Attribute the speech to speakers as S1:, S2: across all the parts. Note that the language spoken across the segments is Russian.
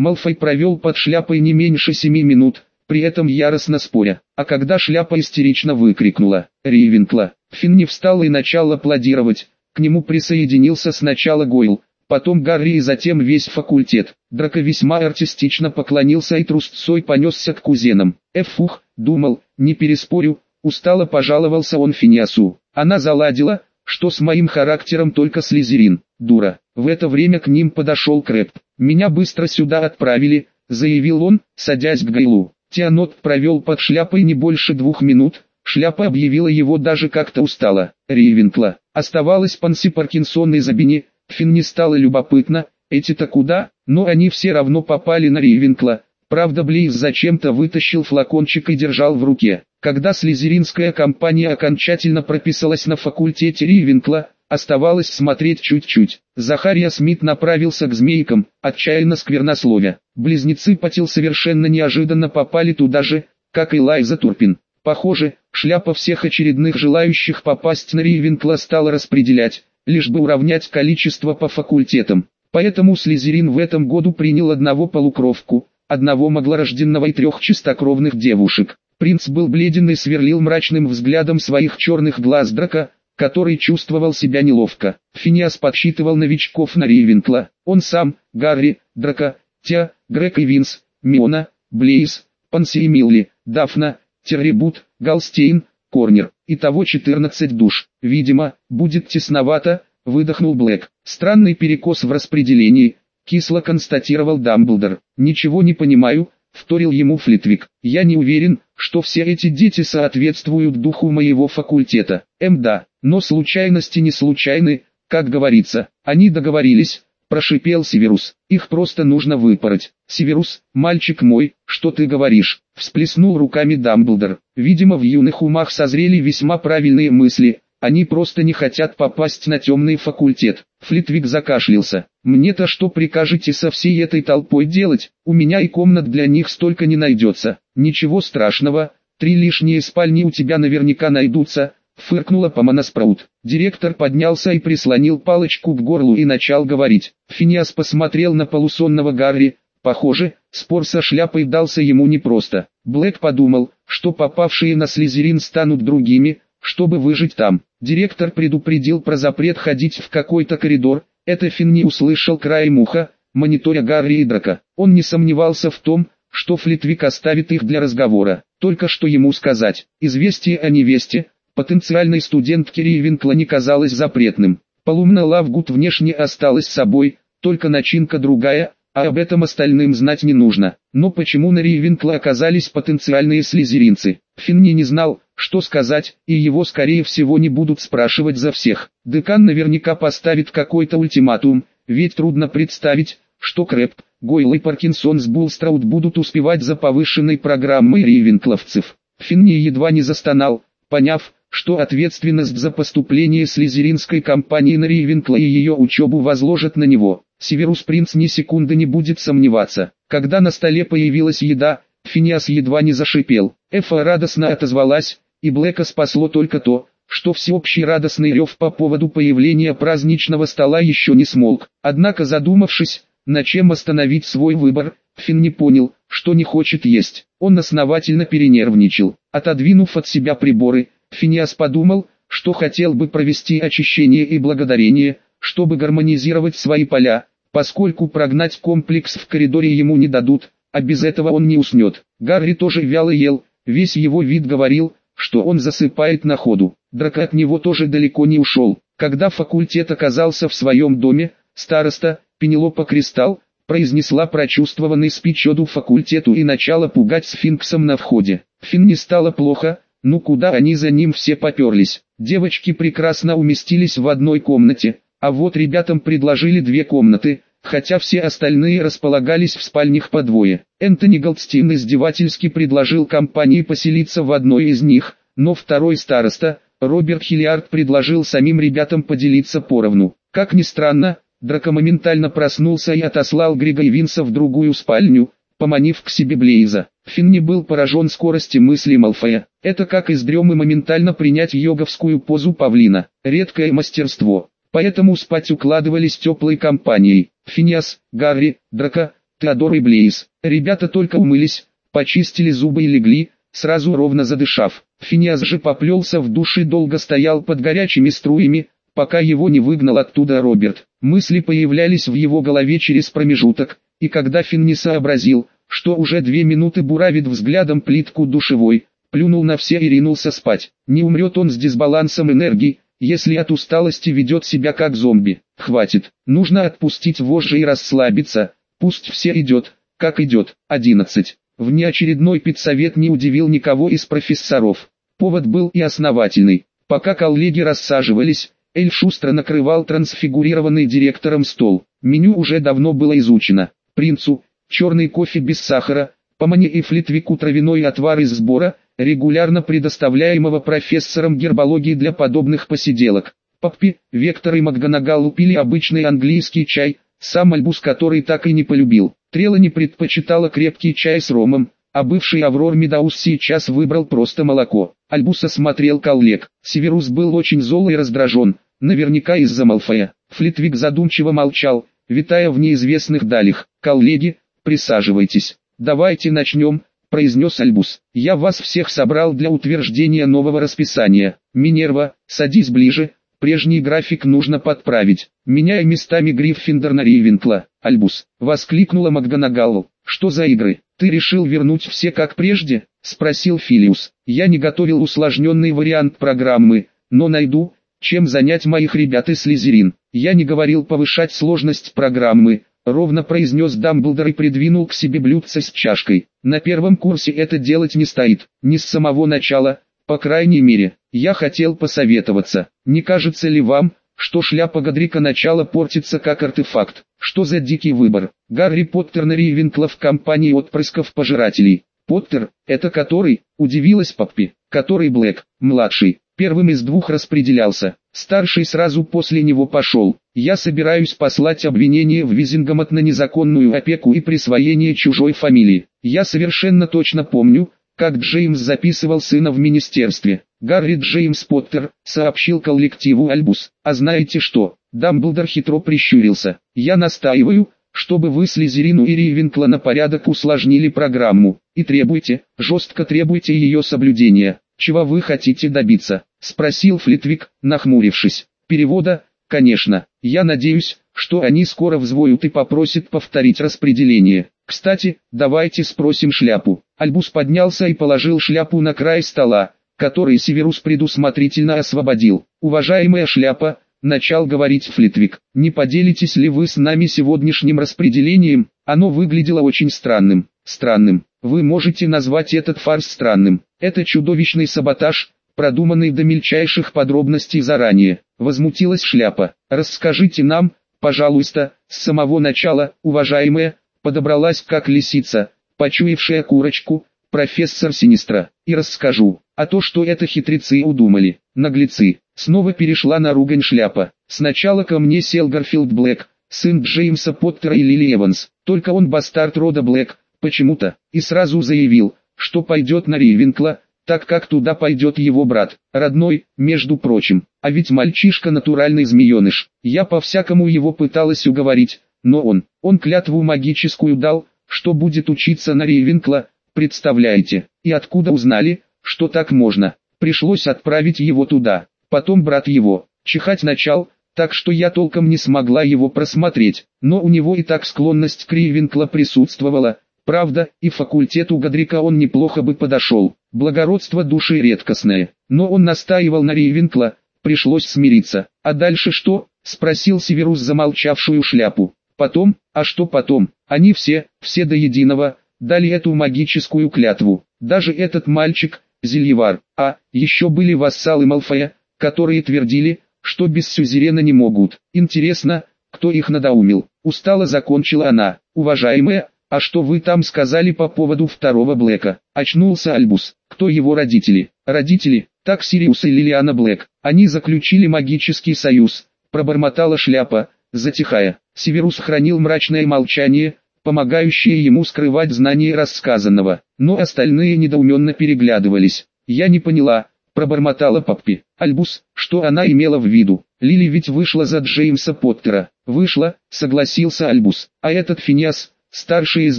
S1: Малфой провел под шляпой не меньше семи минут, при этом яростно споря. А когда шляпа истерично выкрикнула «Ривенкла!», Финн не встал и начал аплодировать. К нему присоединился сначала Гойл, потом Гарри и затем весь факультет. Драко весьма артистично поклонился и трусцой понесся к кузенам. Эфух, думал, не переспорю, устало пожаловался он Финиасу. Она заладила, что с моим характером только слезерин, дура. В это время к ним подошел Крэп. «Меня быстро сюда отправили», — заявил он, садясь к Гайлу. Тианот провел под шляпой не больше двух минут, шляпа объявила его даже как-то устала. Ривенкла. Оставалась Панси Паркинсон и Забини, Фин не стало любопытно, эти-то куда, но они все равно попали на Ривенкла. Правда Близ зачем-то вытащил флакончик и держал в руке. Когда слезеринская компания окончательно прописалась на факультете Ривенкла, оставалось смотреть чуть-чуть. Захария Смит направился к змейкам, отчаянно сквернословя. Близнецы Патил совершенно неожиданно попали туда же, как и Лайза Турпин. Похоже, шляпа всех очередных желающих попасть на Ривенкла стала распределять, лишь бы уравнять количество по факультетам. Поэтому Слизерин в этом году принял одного полукровку, одного маглорожденного и трех чистокровных девушек. Принц был бледен и сверлил мрачным взглядом своих черных глаз драка, который чувствовал себя неловко. Финиас подсчитывал новичков на Ривенкла. Он сам, Гарри, Драка, Тя, Грег и Винс, Миона, Блейз, Панси и Милли, Дафна, Террибут, Галстейн, Корнер. Итого 14 душ. Видимо, будет тесновато, выдохнул Блэк. Странный перекос в распределении, кисло констатировал Дамблдор. Ничего не понимаю, вторил ему Флитвик. Я не уверен, что все эти дети соответствуют духу моего факультета. М да, но случайности не случайны, как говорится. Они договорились, прошипел Северус. Их просто нужно выпороть. Северус, мальчик мой, что ты говоришь? Всплеснул руками Дамблдор. Видимо в юных умах созрели весьма правильные мысли. Они просто не хотят попасть на темный факультет. Флитвик закашлялся. Мне-то что прикажете со всей этой толпой делать? У меня и комнат для них столько не найдется. Ничего страшного, три лишние спальни у тебя наверняка найдутся, фыркнула Помана Спраут. Директор поднялся и прислонил палочку к горлу и начал говорить. Финиас посмотрел на полусонного Гарри. Похоже, спор со шляпой дался ему непросто. Блэк подумал, что попавшие на Слизерин станут другими, чтобы выжить там. Директор предупредил про запрет ходить в какой-то коридор. Это Финн не услышал краем уха, мониторя Гарри и Драка. Он не сомневался в том, что Флитвик оставит их для разговора. Только что ему сказать. Известие о невесте, потенциальной студентке Ривенкла не казалось запретным. Полумна Лавгуд внешне осталась собой, только начинка другая, а об этом остальным знать не нужно. Но почему на Ривенкла оказались потенциальные слизеринцы? Финни не знал, что сказать, и его скорее всего не будут спрашивать за всех. Декан наверняка поставит какой-то ультиматум, ведь трудно представить, что Крэбб, Гойл и Паркинсон с Булстраут будут успевать за повышенной программой ривенкловцев. Финни едва не застонал, поняв, что ответственность за поступление слизеринской компании на Ривенкла и ее учебу возложат на него. Северус Принц ни секунды не будет сомневаться. Когда на столе появилась еда, Финиас едва не зашипел. Эфа радостно отозвалась, и Блэка спасло только то, что всеобщий радостный рев по поводу появления праздничного стола еще не смолк. Однако задумавшись, на чем остановить свой выбор, Фин не понял, что не хочет есть. Он основательно перенервничал. Отодвинув от себя приборы, Финиас подумал, что хотел бы провести очищение и благодарение, чтобы гармонизировать свои поля, поскольку прогнать комплекс в коридоре ему не дадут, а без этого он не уснет. Гарри тоже вяло ел, весь его вид говорил, что он засыпает на ходу. Драка от него тоже далеко не ушел. Когда факультет оказался в своем доме, староста, Пенелопа Кристалл, произнесла прочувствованный спич оду факультету и начала пугать сфинксом на входе. Фин не стало плохо, ну куда они за ним все поперлись? Девочки прекрасно уместились в одной комнате, а вот ребятам предложили две комнаты, хотя все остальные располагались в спальнях по двое. Энтони Голдстин издевательски предложил компании поселиться в одной из них, но второй староста, Роберт Хиллиард предложил самим ребятам поделиться поровну. Как ни странно, Драко моментально проснулся и отослал Грига и Винса в другую спальню, поманив к себе Блейза. Финни был поражен скорости мысли Малфоя. Это как из дремы моментально принять йоговскую позу павлина. Редкое мастерство. Поэтому спать укладывались теплой компанией. Финиас, Гарри, Драка, Теодор и Блейз. Ребята только умылись, почистили зубы и легли, сразу ровно задышав. Финиас же поплелся в душ и долго стоял под горячими струями, пока его не выгнал оттуда Роберт. Мысли появлялись в его голове через промежуток, и когда Финн не сообразил, что уже две минуты буравит взглядом плитку душевой, плюнул на все и ринулся спать. Не умрет он с дисбалансом энергии, если от усталости ведет себя как зомби. Хватит, нужно отпустить вожжи и расслабиться, пусть все идет, как идет. 11. Внеочередной педсовет не удивил никого из профессоров. Повод был и основательный. Пока коллеги рассаживались, Эль шустро накрывал трансфигурированный директором стол. Меню уже давно было изучено. Принцу, черный кофе без сахара, Помоне и Флитвику травяной отвар из сбора, регулярно предоставляемого профессором гербологии для подобных посиделок. Поппи, Вектор и Макгонагалл пили обычный английский чай, сам Альбус который так и не полюбил. Трелони предпочитала крепкий чай с ромом, а бывший Аврор Медаус сейчас выбрал просто молоко. Альбус осмотрел коллег. Северус был очень зол и раздражен, наверняка из-за Малфоя. Флитвик задумчиво молчал, витая в неизвестных далях. «Коллеги, присаживайтесь. Давайте начнем», — произнес Альбус. «Я вас всех собрал для утверждения нового расписания. Минерва, садись ближе, прежний график нужно подправить. Меняя местами Гриффиндор на Ривенкла». «Альбус», — воскликнула Макганагалл. «Что за игры?» «Ты решил вернуть все как прежде?» – спросил Филиус. «Я не готовил усложненный вариант программы, но найду, чем занять моих ребят из Слизерин. Я не говорил повышать сложность программы», – ровно произнес Дамблдор и придвинул к себе блюдце с чашкой. «На первом курсе это делать не стоит, не с самого начала, по крайней мере. Я хотел посоветоваться. Не кажется ли вам, что шляпа Гадрика начала портится как артефакт. Что за дикий выбор? Гарри Поттер на Ривенкла в компании отпрысков пожирателей. Поттер, это который, удивилась Паппи, который Блэк, младший, первым из двух распределялся. Старший сразу после него пошел. Я собираюсь послать обвинение в Визингомот на незаконную опеку и присвоение чужой фамилии. Я совершенно точно помню, как Джеймс записывал сына в министерстве. Гарри Джеймс Поттер, сообщил коллективу Альбус. А знаете что? Дамблдор хитро прищурился. Я настаиваю, чтобы вы Слизерину и Ривенкла на порядок усложнили программу. И требуйте, жестко требуйте ее соблюдения. Чего вы хотите добиться? Спросил Флитвик, нахмурившись. Перевода, конечно. Я надеюсь, что они скоро взвоют и попросят повторить распределение. Кстати, давайте спросим шляпу. Альбус поднялся и положил шляпу на край стола, который Северус предусмотрительно освободил. «Уважаемая шляпа», — начал говорить Флитвик, — «не поделитесь ли вы с нами сегодняшним распределением? Оно выглядело очень странным». «Странным. Вы можете назвать этот фарс странным. Это чудовищный саботаж, продуманный до мельчайших подробностей заранее». Возмутилась шляпа. «Расскажите нам, пожалуйста, с самого начала, уважаемая, подобралась как лисица, почуявшая курочку, профессор Синистра, и расскажу, а то что это хитрецы удумали, наглецы, снова перешла на ругань шляпа, сначала ко мне сел Гарфилд Блэк, сын Джеймса Поттера и Лили Эванс, только он бастард рода Блэк, почему-то, и сразу заявил, что пойдет на Ривенкла, так как туда пойдет его брат, родной, между прочим, а ведь мальчишка натуральный змееныш, я по-всякому его пыталась уговорить, но он, он клятву магическую дал, что будет учиться на Рейвенкла, представляете, и откуда узнали, что так можно, пришлось отправить его туда, потом брат его, чихать начал, так что я толком не смогла его просмотреть, но у него и так склонность к Рейвенкла присутствовала, правда, и факультету Гадрика он неплохо бы подошел, благородство души редкостное, но он настаивал на Рейвенкла, пришлось смириться, а дальше что, спросил Северус замолчавшую шляпу. Потом, а что потом, они все, все до единого, дали эту магическую клятву. Даже этот мальчик, Зельевар, а, еще были вассалы Малфоя, которые твердили, что без сюзерена не могут. Интересно, кто их надоумил. Устало закончила она. Уважаемая, а что вы там сказали по поводу второго Блэка? Очнулся Альбус. Кто его родители? Родители, так Сириус и Лилиана Блэк. Они заключили магический союз. Пробормотала шляпа, затихая. Северус хранил мрачное молчание, помогающее ему скрывать знание рассказанного, но остальные недоуменно переглядывались. «Я не поняла», — пробормотала Поппи. «Альбус, что она имела в виду? Лили ведь вышла за Джеймса Поттера». «Вышла», — согласился Альбус. «А этот Финиас, старший из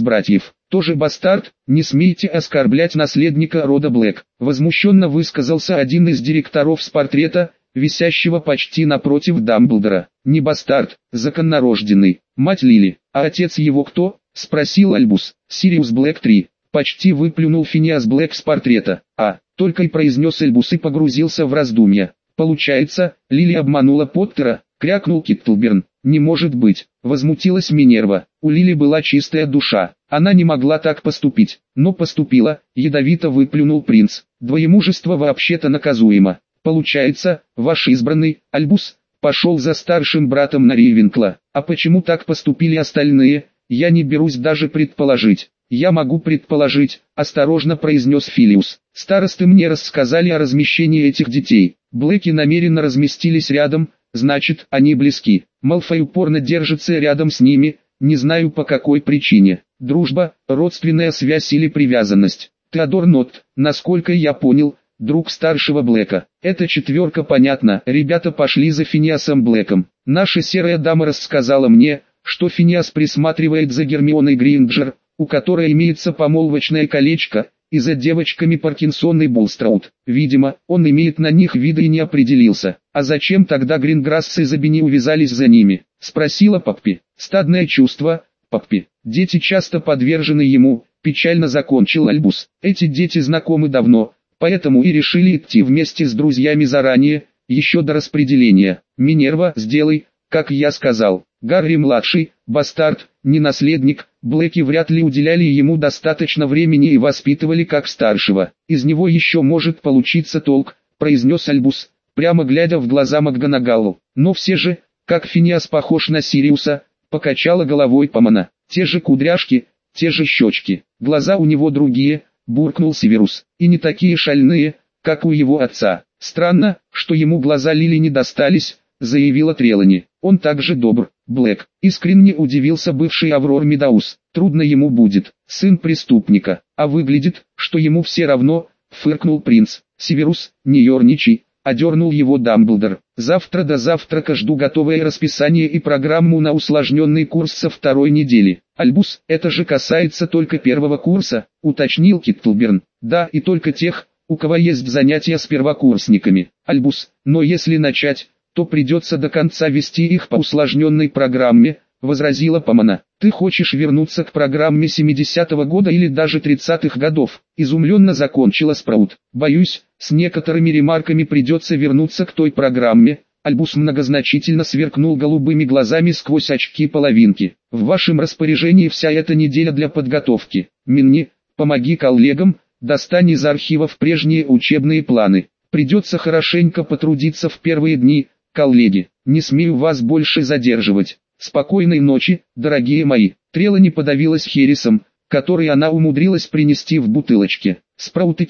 S1: братьев, тоже бастард, не смейте оскорблять наследника рода Блэк, возмущенно высказался один из директоров с портрета, висящего почти напротив Дамблдора. Не бастард, законнорожденный, мать Лили, а отец его кто? Спросил Альбус. Сириус Блэк 3. Почти выплюнул Финиас Блэк с портрета. А, только и произнес Альбус и погрузился в раздумья. Получается, Лили обманула Поттера, крякнул Киттлберн. «Не может быть!» – возмутилась Минерва. У Лили была чистая душа. Она не могла так поступить, но поступила, ядовито выплюнул принц. Двоемужество вообще-то наказуемо. Получается, ваш избранный, Альбус, пошел за старшим братом на Рейвенкло. А почему так поступили остальные, я не берусь даже предположить. Я могу предположить, осторожно произнес Филиус. Старосты мне рассказали о размещении этих детей. Блэки намеренно разместились рядом, значит, они близки. Малфой упорно держится рядом с ними, не знаю по какой причине. Дружба, родственная связь или привязанность. Теодор Нот, насколько я понял, друг старшего Блэка. Эта четверка понятно, ребята пошли за Финиасом Блэком. Наша серая дама рассказала мне, что Финиас присматривает за Гермионой Гринджер, у которой имеется помолвочное колечко, и за девочками Паркинсон и Булстраут. Видимо, он имеет на них виды и не определился. А зачем тогда Гринграсс и Забини увязались за ними? Спросила Паппи. Стадное чувство, Паппи. Дети часто подвержены ему, печально закончил Альбус. Эти дети знакомы давно, поэтому и решили идти вместе с друзьями заранее, еще до распределения. Минерва, сделай, как я сказал. Гарри-младший, бастард, не наследник, Блэки вряд ли уделяли ему достаточно времени и воспитывали как старшего. Из него еще может получиться толк, произнес Альбус, прямо глядя в глаза Макганагалу. Но все же, как Финиас похож на Сириуса, покачала головой Помона. Те же кудряшки, те же щечки, глаза у него другие, буркнул Северус, и не такие шальные, как у его отца. Странно, что ему глаза Лили не достались, заявила Трелони. Он также добр, Блэк. Искренне удивился бывший Аврор Медаус. Трудно ему будет, сын преступника. А выглядит, что ему все равно, фыркнул принц. Северус, не ерничай, одернул его Дамблдор. Завтра до завтрака жду готовое расписание и программу на усложненный курс со второй недели. Альбус, это же касается только первого курса, уточнил Киттлберн. Да, и только тех, у кого есть занятия с первокурсниками. Альбус, но если начать, то придется до конца вести их по усложненной программе, возразила Памана. Ты хочешь вернуться к программе 70-го года или даже 30-х годов? Изумленно закончила Спраут. Боюсь, с некоторыми ремарками придется вернуться к той программе. Альбус многозначительно сверкнул голубыми глазами сквозь очки половинки. В вашем распоряжении вся эта неделя для подготовки. Минни, помоги коллегам, достань из архивов прежние учебные планы. Придется хорошенько потрудиться в первые дни, коллеги, не смею вас больше задерживать. Спокойной ночи, дорогие мои. Трела не подавилась хересом, который она умудрилась принести в бутылочке. Спраут и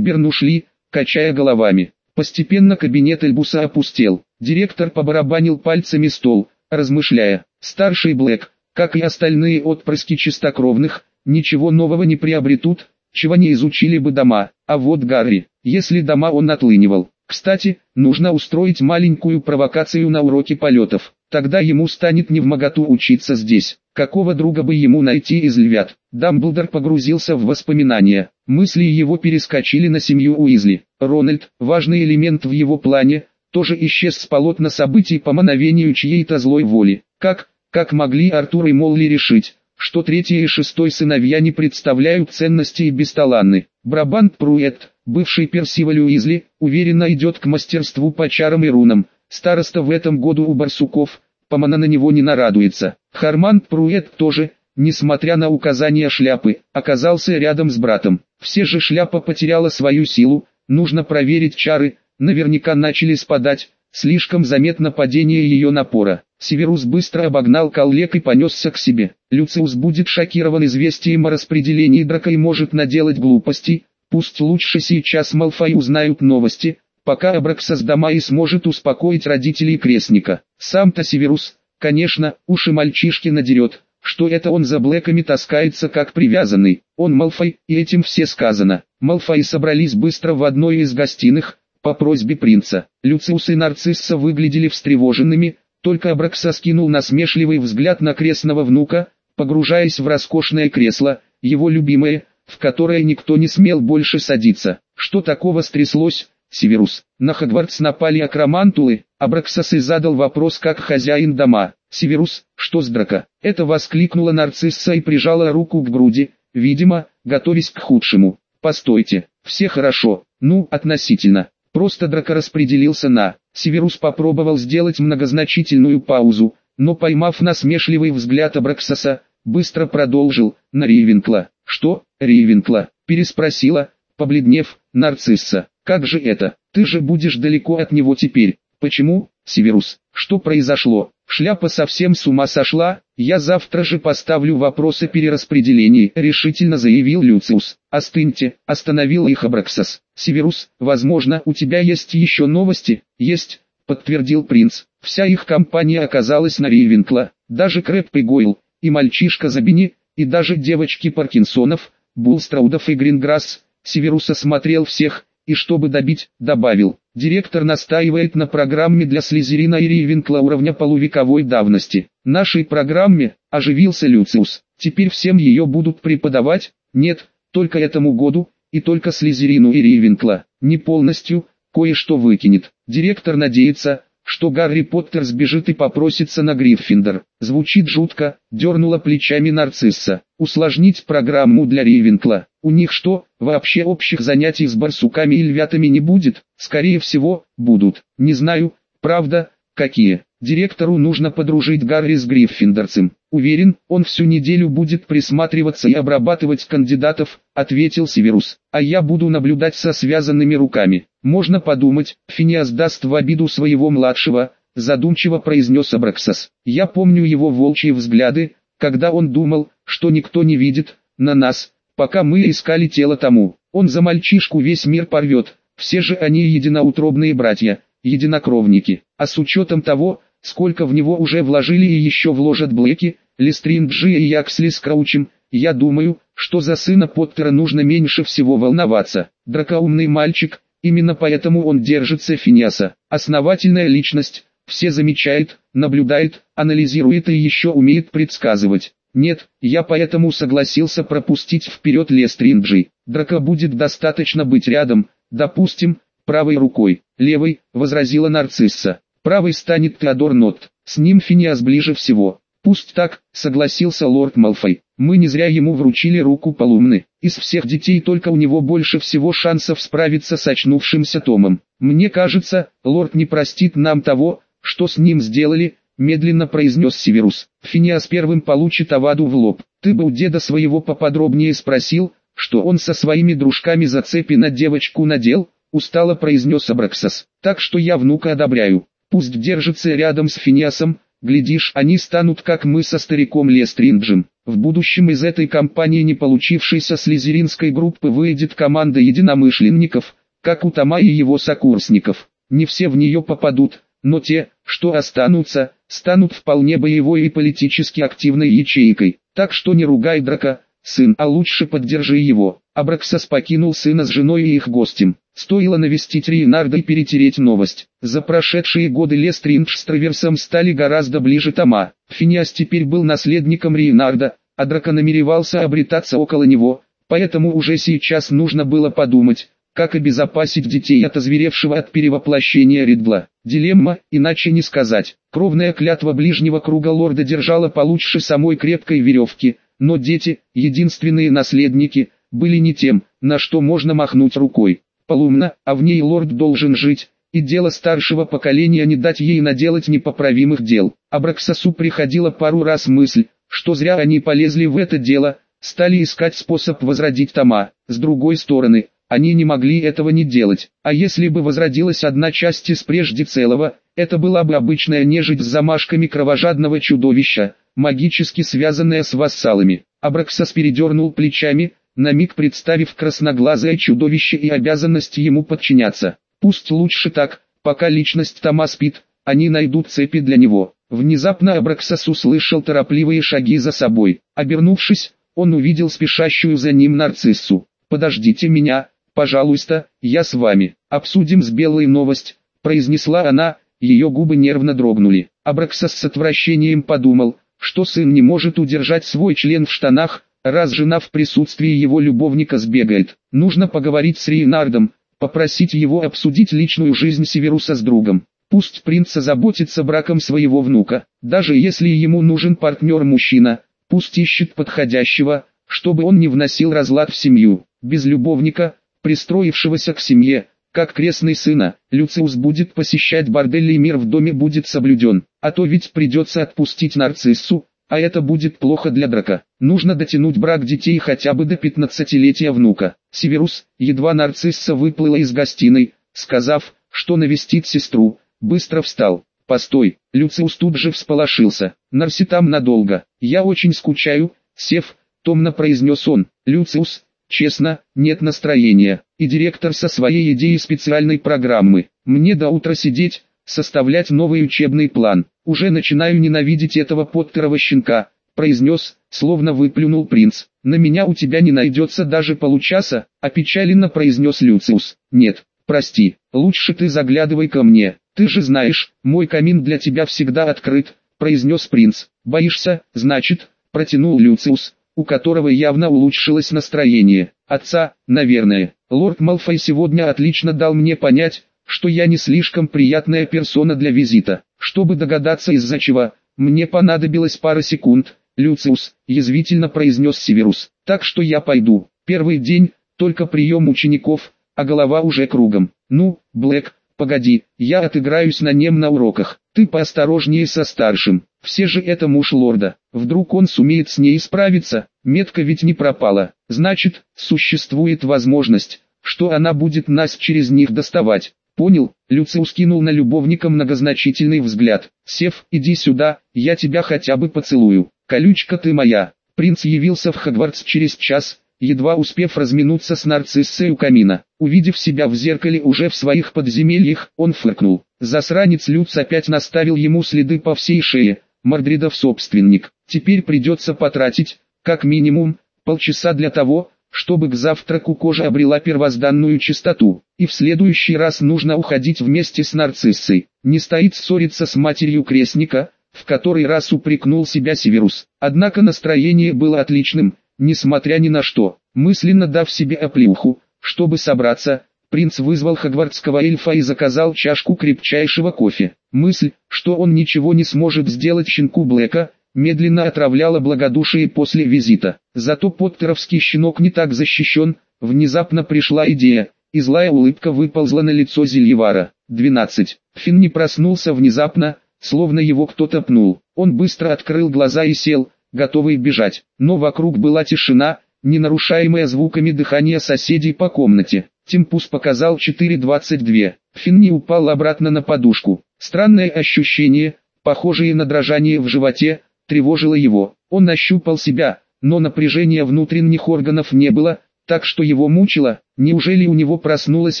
S1: ушли, качая головами. Постепенно кабинет Эльбуса опустел. Директор побарабанил пальцами стол, размышляя. Старший Блэк, как и остальные отпрыски чистокровных, ничего нового не приобретут, чего не изучили бы дома. А вот Гарри, если дома он отлынивал, кстати, нужно устроить маленькую провокацию на уроке полетов. Тогда ему станет невмоготу учиться здесь. Какого друга бы ему найти из львят? Дамблдор погрузился в воспоминания. Мысли его перескочили на семью Уизли. Рональд, важный элемент в его плане, тоже исчез с полотна событий по мановению чьей-то злой воли. Как, как могли Артур и Молли решить, что третий и шестой сыновья не представляют ценности и бесталанны? Брабант Пруэт, бывший Персиваль Уизли, уверенно идет к мастерству по чарам и рунам. Староста в этом году у барсуков, Помана на него не нарадуется. Харман Пруэт тоже, несмотря на указания шляпы, оказался рядом с братом. Все же шляпа потеряла свою силу, нужно проверить чары, наверняка начали спадать, слишком заметно падение ее напора. Северус быстро обогнал коллег и понесся к себе. Люциус будет шокирован известием о распределении драка и может наделать глупостей, Пусть лучше сейчас Малфой узнают новости, пока Абраксас дома и сможет успокоить родителей крестника. Сам-то Северус, конечно, уши мальчишки надерет, что это он за Блэками таскается как привязанный. Он Малфой, и этим все сказано. Малфои собрались быстро в одной из гостиных, по просьбе принца. Люциус и Нарцисса выглядели встревоженными, только Абракса скинул насмешливый взгляд на крестного внука, погружаясь в роскошное кресло, его любимое, в которое никто не смел больше садиться. Что такого стряслось, Северус? На Хогвартс напали акромантулы, Абраксас и задал вопрос как хозяин дома. Северус, что с драка? Это воскликнула нарцисса и прижала руку к груди, видимо, готовясь к худшему. Постойте, все хорошо, ну, относительно. Просто драка распределился на... Северус попробовал сделать многозначительную паузу, но поймав насмешливый взгляд Абраксаса, быстро продолжил, на Рейвенкла. «Что, Рейвенкла?» – переспросила, побледнев, нарцисса. «Как же это? Ты же будешь далеко от него теперь. Почему, Северус? Что произошло? Шляпа совсем с ума сошла? Я завтра же поставлю вопрос о перераспределении», – решительно заявил Люциус. «Остыньте», – остановил их Абраксас. «Северус, возможно, у тебя есть еще новости?» «Есть», – подтвердил принц. Вся их компания оказалась на Рейвенкла, даже Крэп и Гойл, и мальчишка Забини, и даже девочки Паркинсонов, Булстраудов и Гринграсс, Северус осмотрел всех, и чтобы добить, добавил, директор настаивает на программе для Слизерина и Ривенкла уровня полувековой давности. Нашей программе, оживился Люциус, теперь всем ее будут преподавать, нет, только этому году, и только Слизерину и Ривенкла, не полностью, кое-что выкинет. Директор надеется, что Гарри Поттер сбежит и попросится на Гриффиндор. Звучит жутко, дернула плечами нарцисса. Усложнить программу для Ривенкла. У них что, вообще общих занятий с барсуками и львятами не будет? Скорее всего, будут. Не знаю, правда, какие. Директору нужно подружить Гарри с Гриффиндорцем. Уверен, он всю неделю будет присматриваться и обрабатывать кандидатов, ответил Северус. А я буду наблюдать со связанными руками. Можно подумать, Финиас даст в обиду своего младшего, задумчиво произнес Абраксас. Я помню его волчьи взгляды, когда он думал, что никто не видит, на нас, пока мы искали тело тому. Он за мальчишку весь мир порвет, все же они единоутробные братья, единокровники. А с учетом того, сколько в него уже вложили и еще вложат Блэки, Лестринджи и Яксли с Краучем, я думаю, что за сына Поттера нужно меньше всего волноваться. Дракоумный мальчик, именно поэтому он держится Финиаса. Основательная личность, все замечает, наблюдает, анализирует и еще умеет предсказывать. Нет, я поэтому согласился пропустить вперед Лестринджи. Драка будет достаточно быть рядом, допустим, правой рукой, левой, возразила нарцисса. Правый станет Теодор Нот, с ним Финиас ближе всего. Пусть так, согласился лорд Малфой. Мы не зря ему вручили руку Полумны. Из всех детей только у него больше всего шансов справиться с очнувшимся Томом. Мне кажется, лорд не простит нам того, что с ним сделали, медленно произнес Северус. Финиас первым получит Аваду в лоб. Ты бы у деда своего поподробнее спросил, что он со своими дружками за цепи на девочку надел, устало произнес Абраксас. Так что я внука одобряю. Пусть держится рядом с Финиасом, глядишь, они станут как мы со стариком Лестринджем. В будущем из этой компании не получившейся слизеринской группы выйдет команда единомышленников, как у Тома и его сокурсников. Не все в нее попадут, но те, что останутся, станут вполне боевой и политически активной ячейкой. Так что не ругай драка, сын, а лучше поддержи его. Абраксас покинул сына с женой и их гостем. Стоило навестить Рейнарда и перетереть новость. За прошедшие годы Лестриндж с Траверсом стали гораздо ближе Тома. Финиас теперь был наследником Рейнарда, а Драко намеревался обретаться около него, поэтому уже сейчас нужно было подумать, как обезопасить детей от озверевшего от перевоплощения Ридла. Дилемма, иначе не сказать. Кровная клятва ближнего круга лорда держала получше самой крепкой веревки, но дети, единственные наследники, были не тем, на что можно махнуть рукой полумна, а в ней лорд должен жить, и дело старшего поколения не дать ей наделать непоправимых дел. Абраксасу приходила пару раз мысль, что зря они полезли в это дело, стали искать способ возродить Тома. С другой стороны, они не могли этого не делать. А если бы возродилась одна часть из прежде целого, это была бы обычная нежить с замашками кровожадного чудовища, магически связанная с вассалами. Абраксас передернул плечами, на миг представив красноглазое чудовище и обязанность ему подчиняться. Пусть лучше так, пока личность Тома спит, они найдут цепи для него. Внезапно Абраксас услышал торопливые шаги за собой. Обернувшись, он увидел спешащую за ним нарциссу. «Подождите меня, пожалуйста, я с вами. Обсудим с Белой новость», произнесла она, ее губы нервно дрогнули. Абраксас с отвращением подумал, что сын не может удержать свой член в штанах, раз жена в присутствии его любовника сбегает. Нужно поговорить с Рейнардом, попросить его обсудить личную жизнь Северуса с другом. Пусть принц озаботится браком своего внука, даже если ему нужен партнер-мужчина, пусть ищет подходящего, чтобы он не вносил разлад в семью. Без любовника, пристроившегося к семье, как крестный сына, Люциус будет посещать бордель и мир в доме будет соблюден, а то ведь придется отпустить нарциссу, а это будет плохо для драка. Нужно дотянуть брак детей хотя бы до пятнадцатилетия внука. Северус, едва нарцисса выплыла из гостиной, сказав, что навестит сестру, быстро встал. «Постой!» Люциус тут же всполошился. «Нарси там надолго. Я очень скучаю», сев, томно произнес он. «Люциус, честно, нет настроения. И директор со своей идеей специальной программы. Мне до утра сидеть, составлять новый учебный план. Уже начинаю ненавидеть этого Поттерова щенка», произнес, словно выплюнул принц. «На меня у тебя не найдется даже получаса», опечаленно произнес Люциус. «Нет, прости, лучше ты заглядывай ко мне». «Ты же знаешь, мой камин для тебя всегда открыт», — произнес принц. «Боишься, значит?» — протянул Люциус, у которого явно улучшилось настроение. «Отца, наверное. Лорд Малфой сегодня отлично дал мне понять, что я не слишком приятная персона для визита. Чтобы догадаться из-за чего, мне понадобилось пара секунд». «Люциус», — язвительно произнес Северус. «Так что я пойду. Первый день, только прием учеников, а голова уже кругом. Ну, Блэк, Погоди, я отыграюсь на нем на уроках. Ты поосторожнее со старшим. Все же это муж лорда. Вдруг он сумеет с ней справиться. Метка ведь не пропала. Значит, существует возможность, что она будет нас через них доставать. Понял? Люциус кинул на любовника многозначительный взгляд. Сев, иди сюда, я тебя хотя бы поцелую. Колючка ты моя. Принц явился в Хогвартс через час, едва успев разминуться с нарциссой у камина. Увидев себя в зеркале уже в своих подземельях, он фыркнул. Засранец Люц опять наставил ему следы по всей шее, Мордридов собственник. Теперь придется потратить, как минимум, полчаса для того, чтобы к завтраку кожа обрела первозданную чистоту. И в следующий раз нужно уходить вместе с нарциссой. Не стоит ссориться с матерью крестника, в который раз упрекнул себя Северус. Однако настроение было отличным, Несмотря ни на что, мысленно дав себе оплеуху, чтобы собраться, принц вызвал хагвардского эльфа и заказал чашку крепчайшего кофе. Мысль, что он ничего не сможет сделать щенку Блэка, медленно отравляла благодушие после визита. Зато поттеровский щенок не так защищен, внезапно пришла идея, и злая улыбка выползла на лицо Зельевара. 12. Финн не проснулся внезапно, словно его кто-то пнул. Он быстро открыл глаза и сел, готовый бежать. Но вокруг была тишина, не нарушаемая звуками дыхания соседей по комнате. Тимпус показал 4.22. Финни упал обратно на подушку. Странное ощущение, похожее на дрожание в животе, тревожило его. Он нащупал себя, но напряжения внутренних органов не было, так что его мучило. Неужели у него проснулась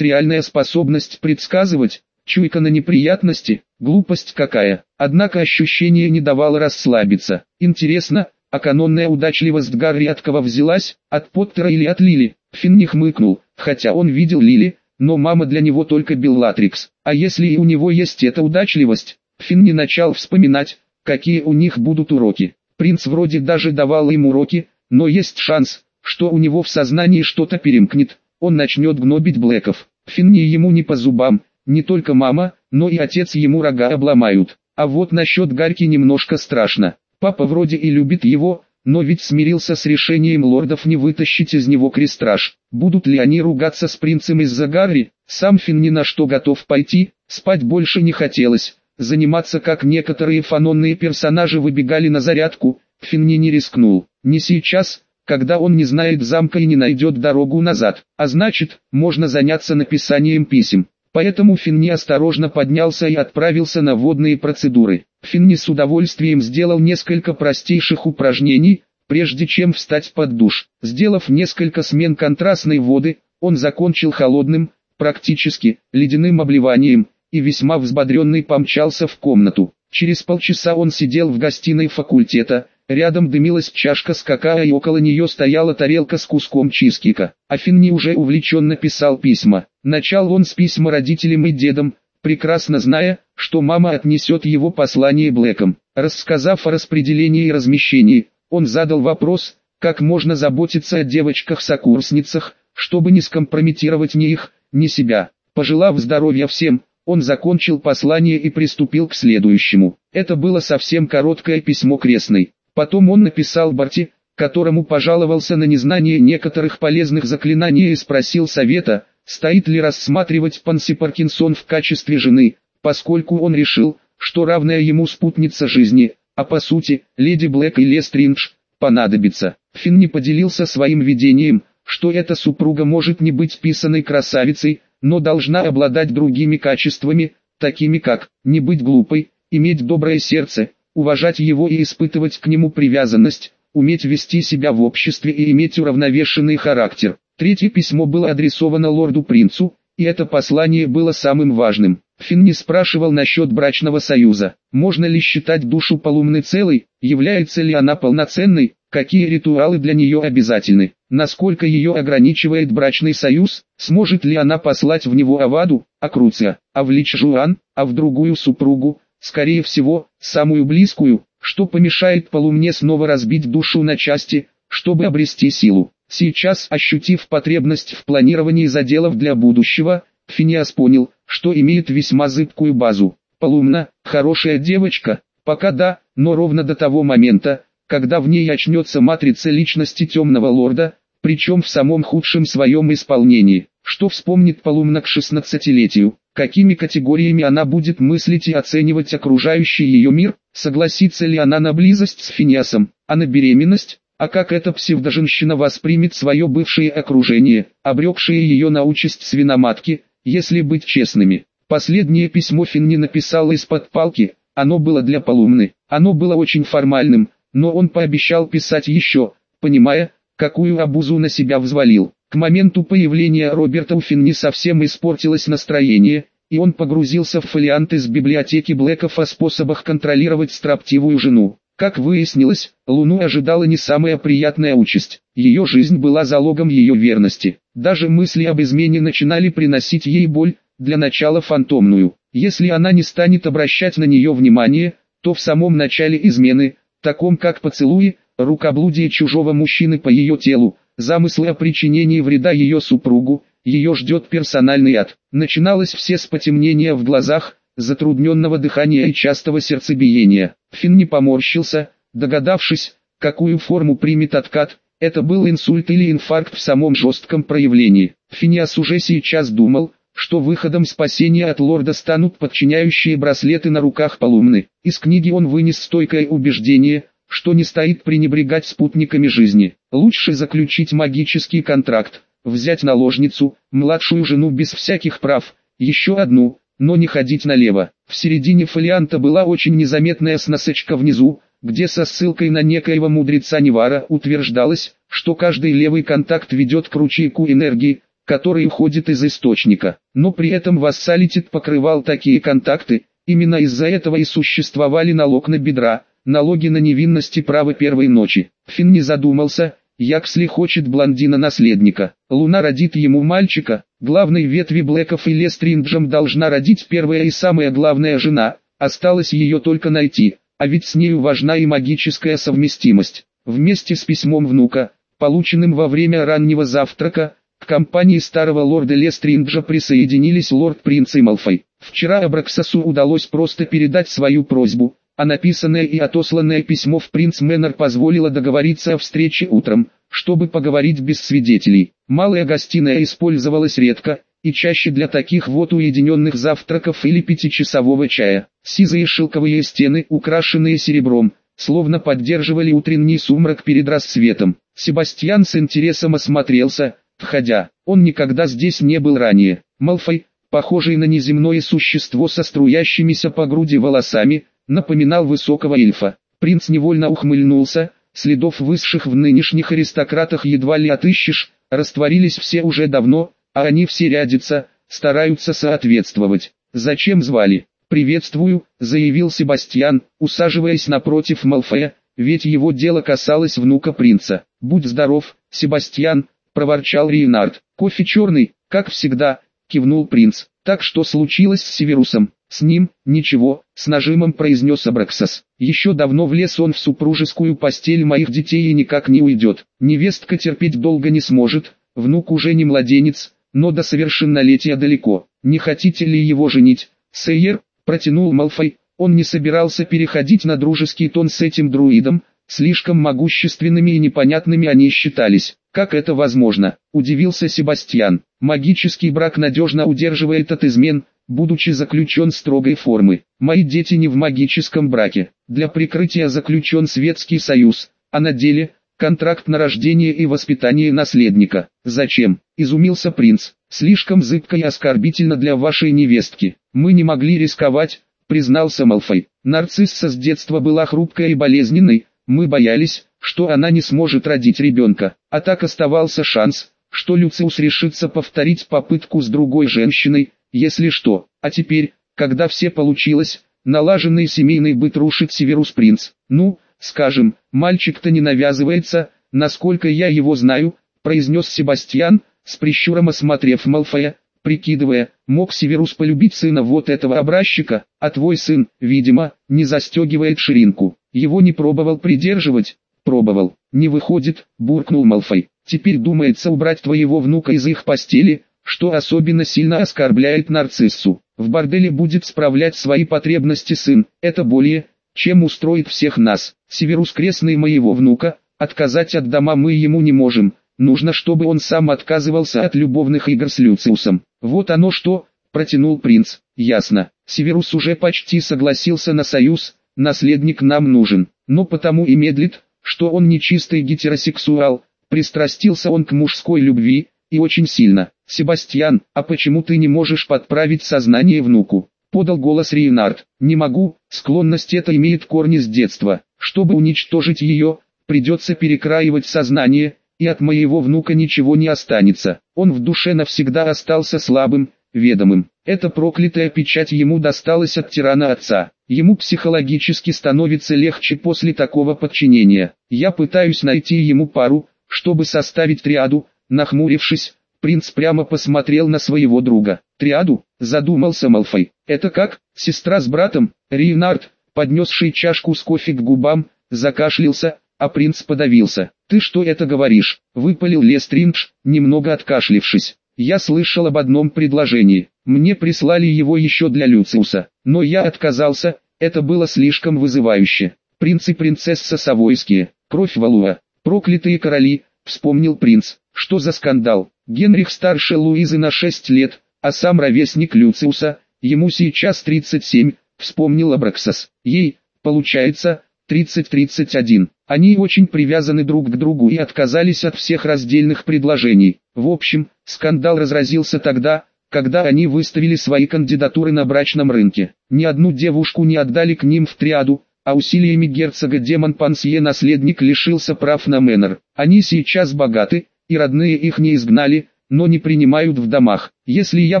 S1: реальная способность предсказывать? Чуйка на неприятности, глупость какая. Однако ощущение не давало расслабиться. Интересно, а канонная удачливость Гарри от кого взялась, от Поттера или от Лили? Финн не хмыкнул, хотя он видел Лили, но мама для него только Беллатрикс. А если и у него есть эта удачливость? Финн не начал вспоминать, какие у них будут уроки. Принц вроде даже давал им уроки, но есть шанс, что у него в сознании что-то перемкнет, он начнет гнобить Блэков. Финни ему не по зубам, не только мама, но и отец ему рога обломают. А вот насчет Гарьки немножко страшно. Папа вроде и любит его, но ведь смирился с решением лордов не вытащить из него крестраж. Будут ли они ругаться с принцем из-за Гарри? Сам Фин ни на что готов пойти, спать больше не хотелось. Заниматься как некоторые фанонные персонажи выбегали на зарядку, Финни не рискнул. Не сейчас, когда он не знает замка и не найдет дорогу назад. А значит, можно заняться написанием писем. Поэтому Финни осторожно поднялся и отправился на водные процедуры. Финни с удовольствием сделал несколько простейших упражнений, прежде чем встать под душ. Сделав несколько смен контрастной воды, он закончил холодным, практически, ледяным обливанием, и весьма взбодренный помчался в комнату. Через полчаса он сидел в гостиной факультета, Рядом дымилась чашка с какао и около нее стояла тарелка с куском чизкика. Афинни уже увлеченно писал письма. Начал он с письма родителям и дедам, прекрасно зная, что мама отнесет его послание Блэком. Рассказав о распределении и размещении, он задал вопрос, как можно заботиться о девочках-сокурсницах, чтобы не скомпрометировать ни их, ни себя. Пожелав здоровья всем, он закончил послание и приступил к следующему. Это было совсем короткое письмо крестной. Потом он написал Барти, которому пожаловался на незнание некоторых полезных заклинаний и спросил совета, стоит ли рассматривать Панси Паркинсон в качестве жены, поскольку он решил, что равная ему спутница жизни, а по сути, леди Блэк и Лестриндж, понадобится. Финн поделился своим видением, что эта супруга может не быть писаной красавицей, но должна обладать другими качествами, такими как не быть глупой, иметь доброе сердце, уважать его и испытывать к нему привязанность, уметь вести себя в обществе и иметь уравновешенный характер. Третье письмо было адресовано лорду-принцу, и это послание было самым важным. Финн не спрашивал насчет брачного союза. Можно ли считать душу полумны целой, является ли она полноценной, какие ритуалы для нее обязательны, насколько ее ограничивает брачный союз, сможет ли она послать в него Аваду, Акруция, а влечь Жуан, а в другую супругу, скорее всего, самую близкую, что помешает полумне снова разбить душу на части, чтобы обрести силу. Сейчас, ощутив потребность в планировании заделов для будущего, Финиас понял, что имеет весьма зыбкую базу. Полумна, хорошая девочка, пока да, но ровно до того момента, когда в ней очнется матрица личности темного лорда, причем в самом худшем своем исполнении. Что вспомнит Полумна к шестнадцатилетию, какими категориями она будет мыслить и оценивать окружающий ее мир, согласится ли она на близость с Финиасом, а на беременность, а как эта псевдоженщина воспримет свое бывшее окружение, обрекшее ее на участь свиноматки, если быть честными. Последнее письмо Финни написал из-под палки, оно было для Полумны, оно было очень формальным, но он пообещал писать еще, понимая, какую обузу на себя взвалил. К моменту появления Роберта у Финни совсем испортилось настроение, и он погрузился в фолиант из библиотеки Блэков о способах контролировать строптивую жену. Как выяснилось, Луну ожидала не самая приятная участь. Ее жизнь была залогом ее верности. Даже мысли об измене начинали приносить ей боль, для начала фантомную. Если она не станет обращать на нее внимание, то в самом начале измены, таком как поцелуи, рукоблудие чужого мужчины по ее телу, замыслы о причинении вреда ее супругу, ее ждет персональный ад. Начиналось все с потемнения в глазах, затрудненного дыхания и частого сердцебиения. Финн не поморщился, догадавшись, какую форму примет откат, это был инсульт или инфаркт в самом жестком проявлении. Финиас уже сейчас думал, что выходом спасения от лорда станут подчиняющие браслеты на руках Полумны. Из книги он вынес стойкое убеждение, что не стоит пренебрегать спутниками жизни. Лучше заключить магический контракт, взять наложницу, младшую жену без всяких прав, еще одну, но не ходить налево. В середине фолианта была очень незаметная сносочка внизу, где со ссылкой на некоего мудреца Невара утверждалось, что каждый левый контакт ведет к ручейку энергии, который уходит из источника. Но при этом вассалитет покрывал такие контакты, именно из-за этого и существовали налог на бедра, налоги на невинность и право первой ночи. Финн не задумался, Яксли хочет блондина-наследника. Луна родит ему мальчика, главной ветви Блэков и Лестринджем должна родить первая и самая главная жена, осталось ее только найти, а ведь с нею важна и магическая совместимость. Вместе с письмом внука, полученным во время раннего завтрака, к компании старого лорда Лестринджа присоединились лорд-принц и Малфой. Вчера Абраксасу удалось просто передать свою просьбу, а написанное и отосланное письмо в Принц Мэннер позволило договориться о встрече утром, чтобы поговорить без свидетелей. Малая гостиная использовалась редко, и чаще для таких вот уединенных завтраков или пятичасового чая. Сизые шелковые стены, украшенные серебром, словно поддерживали утренний сумрак перед рассветом. Себастьян с интересом осмотрелся, входя. Он никогда здесь не был ранее. Малфой, похожий на неземное существо со струящимися по груди волосами, напоминал высокого эльфа. Принц невольно ухмыльнулся, следов высших в нынешних аристократах едва ли отыщешь, растворились все уже давно, а они все рядятся, стараются соответствовать. «Зачем звали?» «Приветствую», — заявил Себастьян, усаживаясь напротив Малфоя, ведь его дело касалось внука принца. «Будь здоров, Себастьян», — проворчал Рейнард. «Кофе черный, как всегда», — кивнул принц. «Так что случилось с Северусом?» С ним, ничего, с нажимом произнес Абраксас. Еще давно влез он в супружескую постель моих детей и никак не уйдет. Невестка терпеть долго не сможет, внук уже не младенец, но до совершеннолетия далеко. Не хотите ли его женить? Сейер, протянул Малфой, он не собирался переходить на дружеский тон с этим друидом, слишком могущественными и непонятными они считались. Как это возможно? Удивился Себастьян. Магический брак надежно удерживает от измен, будучи заключен строгой формы. Мои дети не в магическом браке. Для прикрытия заключен светский союз, а на деле – контракт на рождение и воспитание наследника. Зачем? Изумился принц. Слишком зыбко и оскорбительно для вашей невестки. Мы не могли рисковать, признался Малфой. Нарцисса с детства была хрупкой и болезненной, мы боялись, что она не сможет родить ребенка. А так оставался шанс, что Люциус решится повторить попытку с другой женщиной, если что. А теперь, когда все получилось, налаженный семейный быт рушит Северус Принц. Ну, скажем, мальчик-то не навязывается, насколько я его знаю, произнес Себастьян, с прищуром осмотрев Малфоя, прикидывая, мог Северус полюбить сына вот этого образчика, а твой сын, видимо, не застегивает ширинку. Его не пробовал придерживать, пробовал, не выходит, буркнул Малфой. Теперь думается убрать твоего внука из их постели, что особенно сильно оскорбляет нарциссу. В борделе будет справлять свои потребности сын, это более, чем устроит всех нас. Северус крестный моего внука, отказать от дома мы ему не можем, нужно чтобы он сам отказывался от любовных игр с Люциусом. Вот оно что, протянул принц, ясно, Северус уже почти согласился на союз, наследник нам нужен, но потому и медлит, что он не чистый гетеросексуал, пристрастился он к мужской любви, и очень сильно. «Себастьян, а почему ты не можешь подправить сознание внуку?» Подал голос Рейнард. «Не могу, склонность эта имеет корни с детства. Чтобы уничтожить ее, придется перекраивать сознание, и от моего внука ничего не останется. Он в душе навсегда остался слабым, ведомым. Эта проклятая печать ему досталась от тирана отца. Ему психологически становится легче после такого подчинения. Я пытаюсь найти ему пару, чтобы составить триаду, нахмурившись, принц прямо посмотрел на своего друга. Триаду, задумался Малфой. Это как, сестра с братом, Рейнард, поднесший чашку с кофе к губам, закашлялся, а принц подавился. «Ты что это говоришь?» — выпалил Лестриндж, немного откашлившись. «Я слышал об одном предложении. Мне прислали его еще для Люциуса, но я отказался, это было слишком вызывающе. Принц и принцесса Савойские, кровь Валуа, проклятые короли, вспомнил принц. Что за скандал? Генрих старше Луизы на 6 лет, а сам ровесник Люциуса, ему сейчас 37, вспомнил Абраксас. Ей, получается, 30-31. Они очень привязаны друг к другу и отказались от всех раздельных предложений. В общем, скандал разразился тогда, когда они выставили свои кандидатуры на брачном рынке. Ни одну девушку не отдали к ним в триаду, а усилиями герцога Демон Пансье наследник лишился прав на Мэннер. Они сейчас богаты, и родные их не изгнали, но не принимают в домах. Если я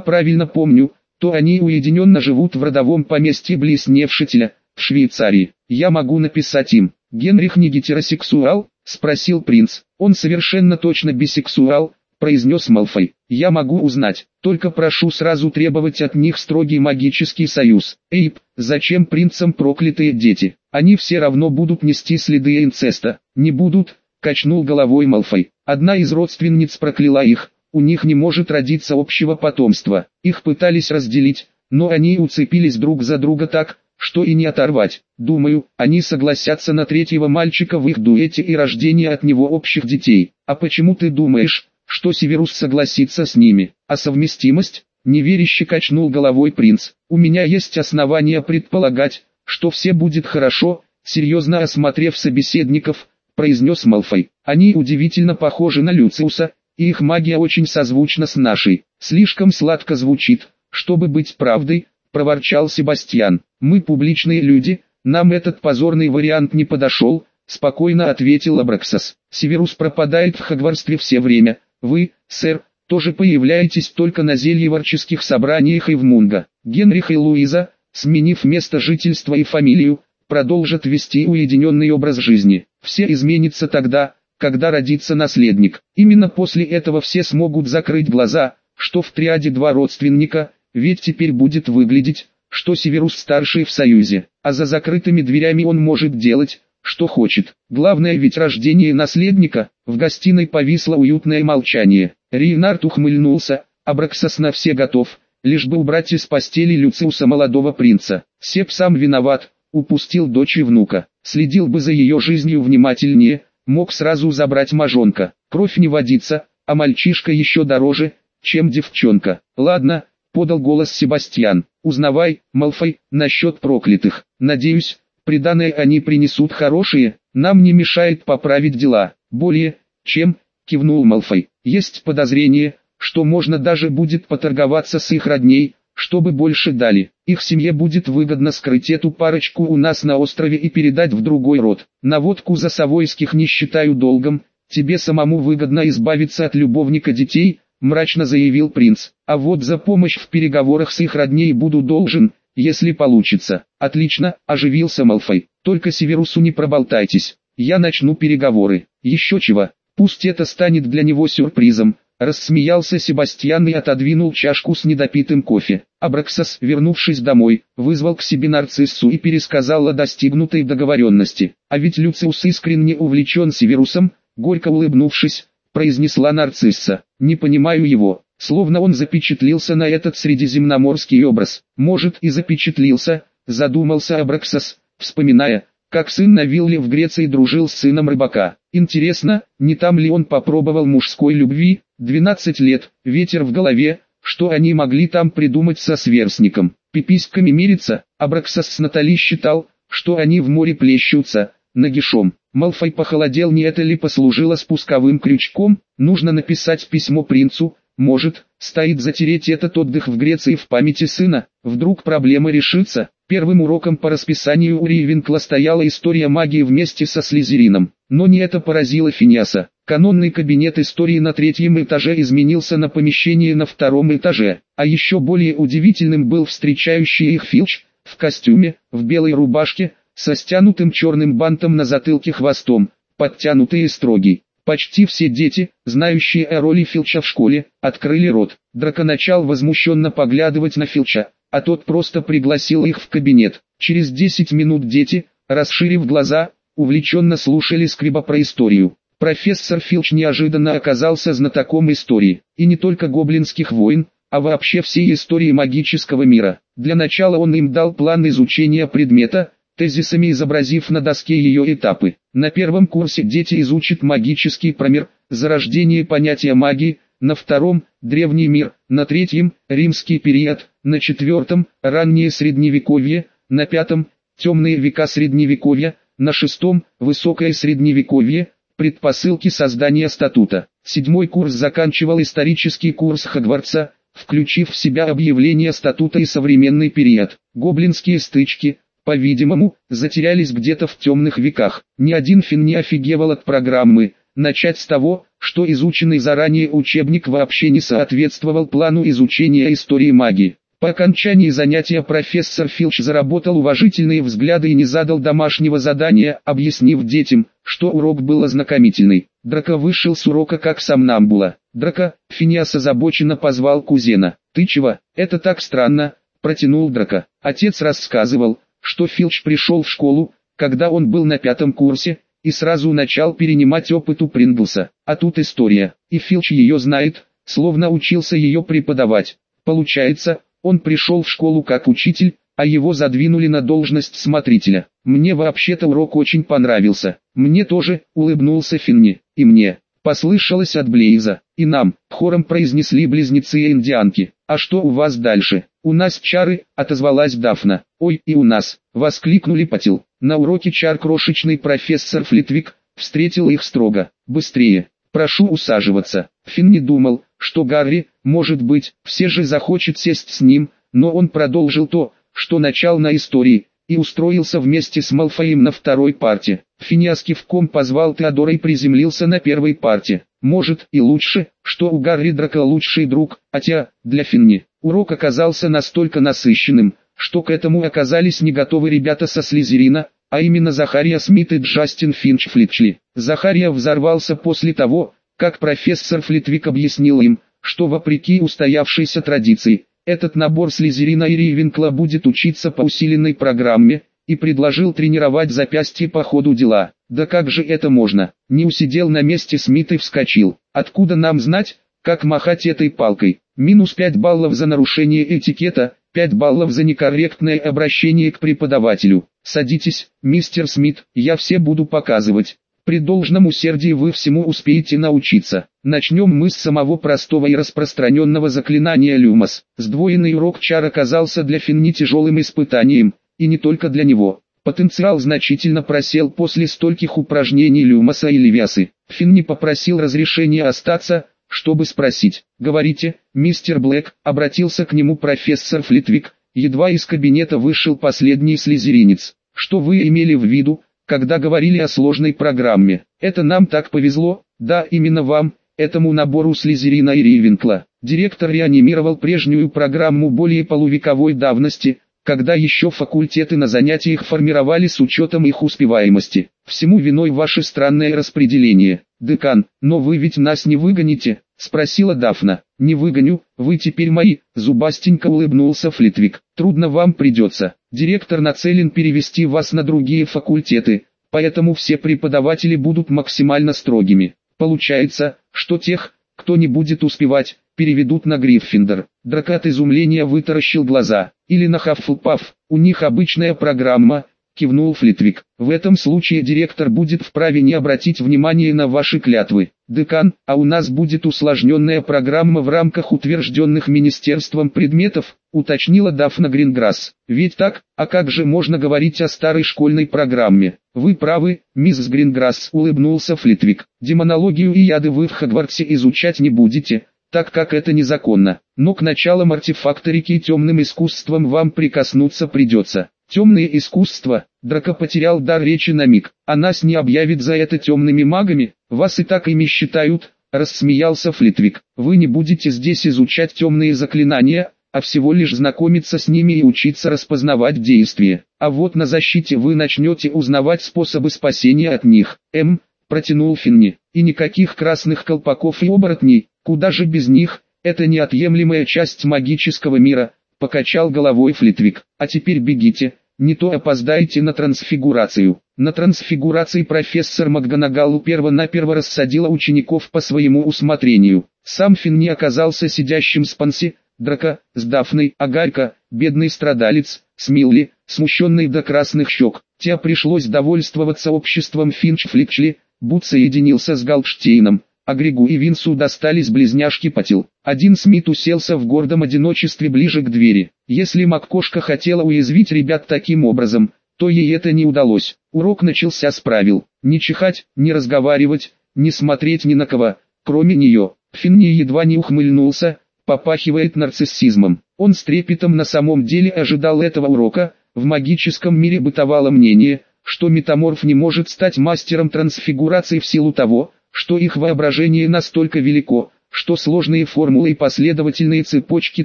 S1: правильно помню, то они уединенно живут в родовом поместье близ Невшителя, в Швейцарии. Я могу написать им. Генрих не гетеросексуал? Спросил принц. Он совершенно точно бисексуал, произнес Малфой. Я могу узнать, только прошу сразу требовать от них строгий магический союз. Эйп, зачем принцам проклятые дети? Они все равно будут нести следы инцеста. Не будут, качнул головой Малфой. Одна из родственниц прокляла их, у них не может родиться общего потомства. Их пытались разделить, но они уцепились друг за друга так, что и не оторвать. Думаю, они согласятся на третьего мальчика в их дуэте и рождение от него общих детей. А почему ты думаешь, что Северус согласится с ними? А совместимость? Неверяще качнул головой принц. У меня есть основания предполагать, что все будет хорошо, серьезно осмотрев собеседников, произнес Малфой. Они удивительно похожи на Люциуса, и их магия очень созвучна с нашей. Слишком сладко звучит, чтобы быть правдой, проворчал Себастьян. Мы публичные люди, нам этот позорный вариант не подошел, спокойно ответил Абраксас. Северус пропадает в Хагварстве все время. Вы, сэр, тоже появляетесь только на зельеварческих собраниях и в Мунго. Генрих и Луиза, сменив место жительства и фамилию, продолжат вести уединенный образ жизни. Все изменится тогда, когда родится наследник. Именно после этого все смогут закрыть глаза, что в триаде два родственника, ведь теперь будет выглядеть, что Северус-старший в Союзе, а за закрытыми дверями он может делать, что хочет. Главное ведь рождение наследника. В гостиной повисло уютное молчание. Рейнард ухмыльнулся, Абраксас на все готов, лишь бы убрать из постели Люциуса молодого принца. Сеп сам виноват, упустил дочь и внука. Следил бы за ее жизнью внимательнее, мог сразу забрать мажонка. Кровь не водится, а мальчишка еще дороже, чем девчонка. Ладно, подал голос Себастьян. Узнавай, Малфой, насчет проклятых. Надеюсь, приданное они принесут хорошие, нам не мешает поправить дела. Более, чем, кивнул Малфой. Есть подозрение, что можно даже будет поторговаться с их родней, чтобы больше дали. Их семье будет выгодно скрыть эту парочку у нас на острове и передать в другой род. Наводку за Савойских не считаю долгом, тебе самому выгодно избавиться от любовника детей, мрачно заявил принц. А вот за помощь в переговорах с их родней буду должен, если получится. Отлично, оживился Малфой. Только Северусу не проболтайтесь. Я начну переговоры. Еще чего. Пусть это станет для него сюрпризом. Рассмеялся Себастьян и отодвинул чашку с недопитым кофе. Абраксас, вернувшись домой, вызвал к себе нарциссу и пересказал о достигнутой договоренности. А ведь Люциус искренне увлечен Северусом, горько улыбнувшись, произнесла нарцисса. Не понимаю его, словно он запечатлился на этот средиземноморский образ. Может и запечатлился, задумался Абраксас, вспоминая, как сын на вилле в Греции дружил с сыном рыбака. Интересно, не там ли он попробовал мужской любви? 12 лет, ветер в голове, что они могли там придумать со сверстником? Пиписьками мириться, Абраксас с Натали считал, что они в море плещутся, нагишом. Малфой похолодел, не это ли послужило спусковым крючком, нужно написать письмо принцу, может, стоит затереть этот отдых в Греции в памяти сына, вдруг проблема решится. Первым уроком по расписанию у Ривенкла стояла история магии вместе со Слизерином. Но не это поразило Финиаса. Канонный кабинет истории на третьем этаже изменился на помещение на втором этаже. А еще более удивительным был встречающий их Филч, в костюме, в белой рубашке, со стянутым черным бантом на затылке хвостом, подтянутый и строгий. Почти все дети, знающие о роли Филча в школе, открыли рот. Драко начал возмущенно поглядывать на Филча, а тот просто пригласил их в кабинет. Через 10 минут дети, расширив глаза, увлеченно слушали скриба про историю. Профессор Филч неожиданно оказался знатоком истории, и не только гоблинских войн, а вообще всей истории магического мира. Для начала он им дал план изучения предмета, тезисами изобразив на доске ее этапы. На первом курсе дети изучат магический промер, зарождение понятия магии, на втором – древний мир, на третьем – римский период, на четвертом – раннее средневековье, на пятом – темные века средневековья, на шестом – высокое средневековье, предпосылки создания статута. Седьмой курс заканчивал исторический курс Хогвартса, включив в себя объявление статута и современный период. Гоблинские стычки, по-видимому, затерялись где-то в темных веках. Ни один фин не офигевал от программы. Начать с того, что изученный заранее учебник вообще не соответствовал плану изучения истории магии. По окончании занятия профессор Филч заработал уважительные взгляды и не задал домашнего задания, объяснив детям, что урок был ознакомительный. Драко вышел с урока как сам Намбула. Драко, Финиас озабоченно позвал кузена. «Ты чего? Это так странно», — протянул Драко. Отец рассказывал, что Филч пришел в школу, когда он был на пятом курсе, и сразу начал перенимать опыт у Принглса. А тут история, и Филч ее знает, словно учился ее преподавать. Получается, он пришел в школу как учитель, а его задвинули на должность смотрителя. Мне вообще-то урок очень понравился. Мне тоже, улыбнулся Финни, и мне. Послышалось от Блейза, и нам, хором произнесли близнецы-индианки. «А что у вас дальше?» «У нас чары», — отозвалась Дафна. «Ой, и у нас», — воскликнули Патил. На уроке чар крошечный профессор Флитвик встретил их строго. «Быстрее! Прошу усаживаться!» Финн не думал, что Гарри, может быть, все же захочет сесть с ним, но он продолжил то, что начал на истории, и устроился вместе с Малфоем на второй парте. Финиас кивком позвал Теодора и приземлился на первой парте. Может и лучше, что у Гарри Драка лучший друг, хотя, для Финни, урок оказался настолько насыщенным, что к этому оказались не готовы ребята со Слизерина, а именно Захария Смит и Джастин Финч Флитчли. Захария взорвался после того, как профессор Флитвик объяснил им, что вопреки устоявшейся традиции, Этот набор Слизерина и Ривенкла будет учиться по усиленной программе, и предложил тренировать запястье по ходу дела. Да как же это можно? Не усидел на месте Смит и вскочил. Откуда нам знать, как махать этой палкой? Минус 5 баллов за нарушение этикета, 5 баллов за некорректное обращение к преподавателю. Садитесь, мистер Смит, я все буду показывать. При должном усердии вы всему успеете научиться. Начнем мы с самого простого и распространенного заклинания Люмос. Сдвоенный урок чар оказался для Финни тяжелым испытанием, и не только для него. Потенциал значительно просел после стольких упражнений Люмоса и Левиасы. Финни попросил разрешения остаться, чтобы спросить. «Говорите, мистер Блэк», обратился к нему профессор Флитвик, едва из кабинета вышел последний слезеринец. «Что вы имели в виду, когда говорили о сложной программе? Это нам так повезло, да, именно вам, этому набору слезерина и Ривенкла». Директор реанимировал прежнюю программу более полувековой давности, когда еще факультеты на занятиях формировали с учетом их успеваемости. Всему виной ваше странное распределение. Декан, но вы ведь нас не выгоните, спросила Дафна. Не выгоню, вы теперь мои, зубастенько улыбнулся Флитвик. Трудно вам придется. Директор нацелен перевести вас на другие факультеты, поэтому все преподаватели будут максимально строгими. Получается, что тех, кто не будет успевать, переведут на Гриффиндор. Драка от изумления вытаращил глаза. Или на Хаффлпаф, у них обычная программа, кивнул Флитвик. В этом случае директор будет вправе не обратить внимания на ваши клятвы. Декан, а у нас будет усложненная программа в рамках утвержденных министерством предметов, уточнила Дафна Гринграсс. Ведь так, а как же можно говорить о старой школьной программе? Вы правы, мисс Гринграсс, улыбнулся Флитвик. Демонологию и яды вы в Хогвартсе изучать не будете, так как это незаконно. Но к началам артефакторики и темным искусством вам прикоснуться придется. Темные искусства, Драко потерял дар речи на миг, а нас не объявит за это темными магами, вас и так ими считают, рассмеялся Флитвик. Вы не будете здесь изучать темные заклинания, а всего лишь знакомиться с ними и учиться распознавать действия. А вот на защите вы начнете узнавать способы спасения от них. М. Протянул Финни. И никаких красных колпаков и оборотней, Куда же без них, это неотъемлемая часть магического мира, покачал головой Флитвик. А теперь бегите, не то опоздаете на трансфигурацию. На трансфигурации профессор МакГонагалл перво-наперво рассадила учеников по своему усмотрению. Сам Финн не оказался сидящим с Панси, Драка, с Дафной, Агарька, бедный страдалец, Смилли, смущенный до красных щек. Те пришлось довольствоваться обществом Финч-Фликчли, Бут соединился с Галштейном, а Григу и Винсу достались близняшки Патил. Один Смит уселся в гордом одиночестве ближе к двери. Если Маккошка хотела уязвить ребят таким образом, то ей это не удалось. Урок начался с правил. Не чихать, не разговаривать, не смотреть ни на кого, кроме нее. Финни едва не ухмыльнулся, попахивает нарциссизмом. Он с трепетом на самом деле ожидал этого урока, в магическом мире бытовало мнение, что метаморф не может стать мастером трансфигурации в силу того, что их воображение настолько велико, что сложные формулы и последовательные цепочки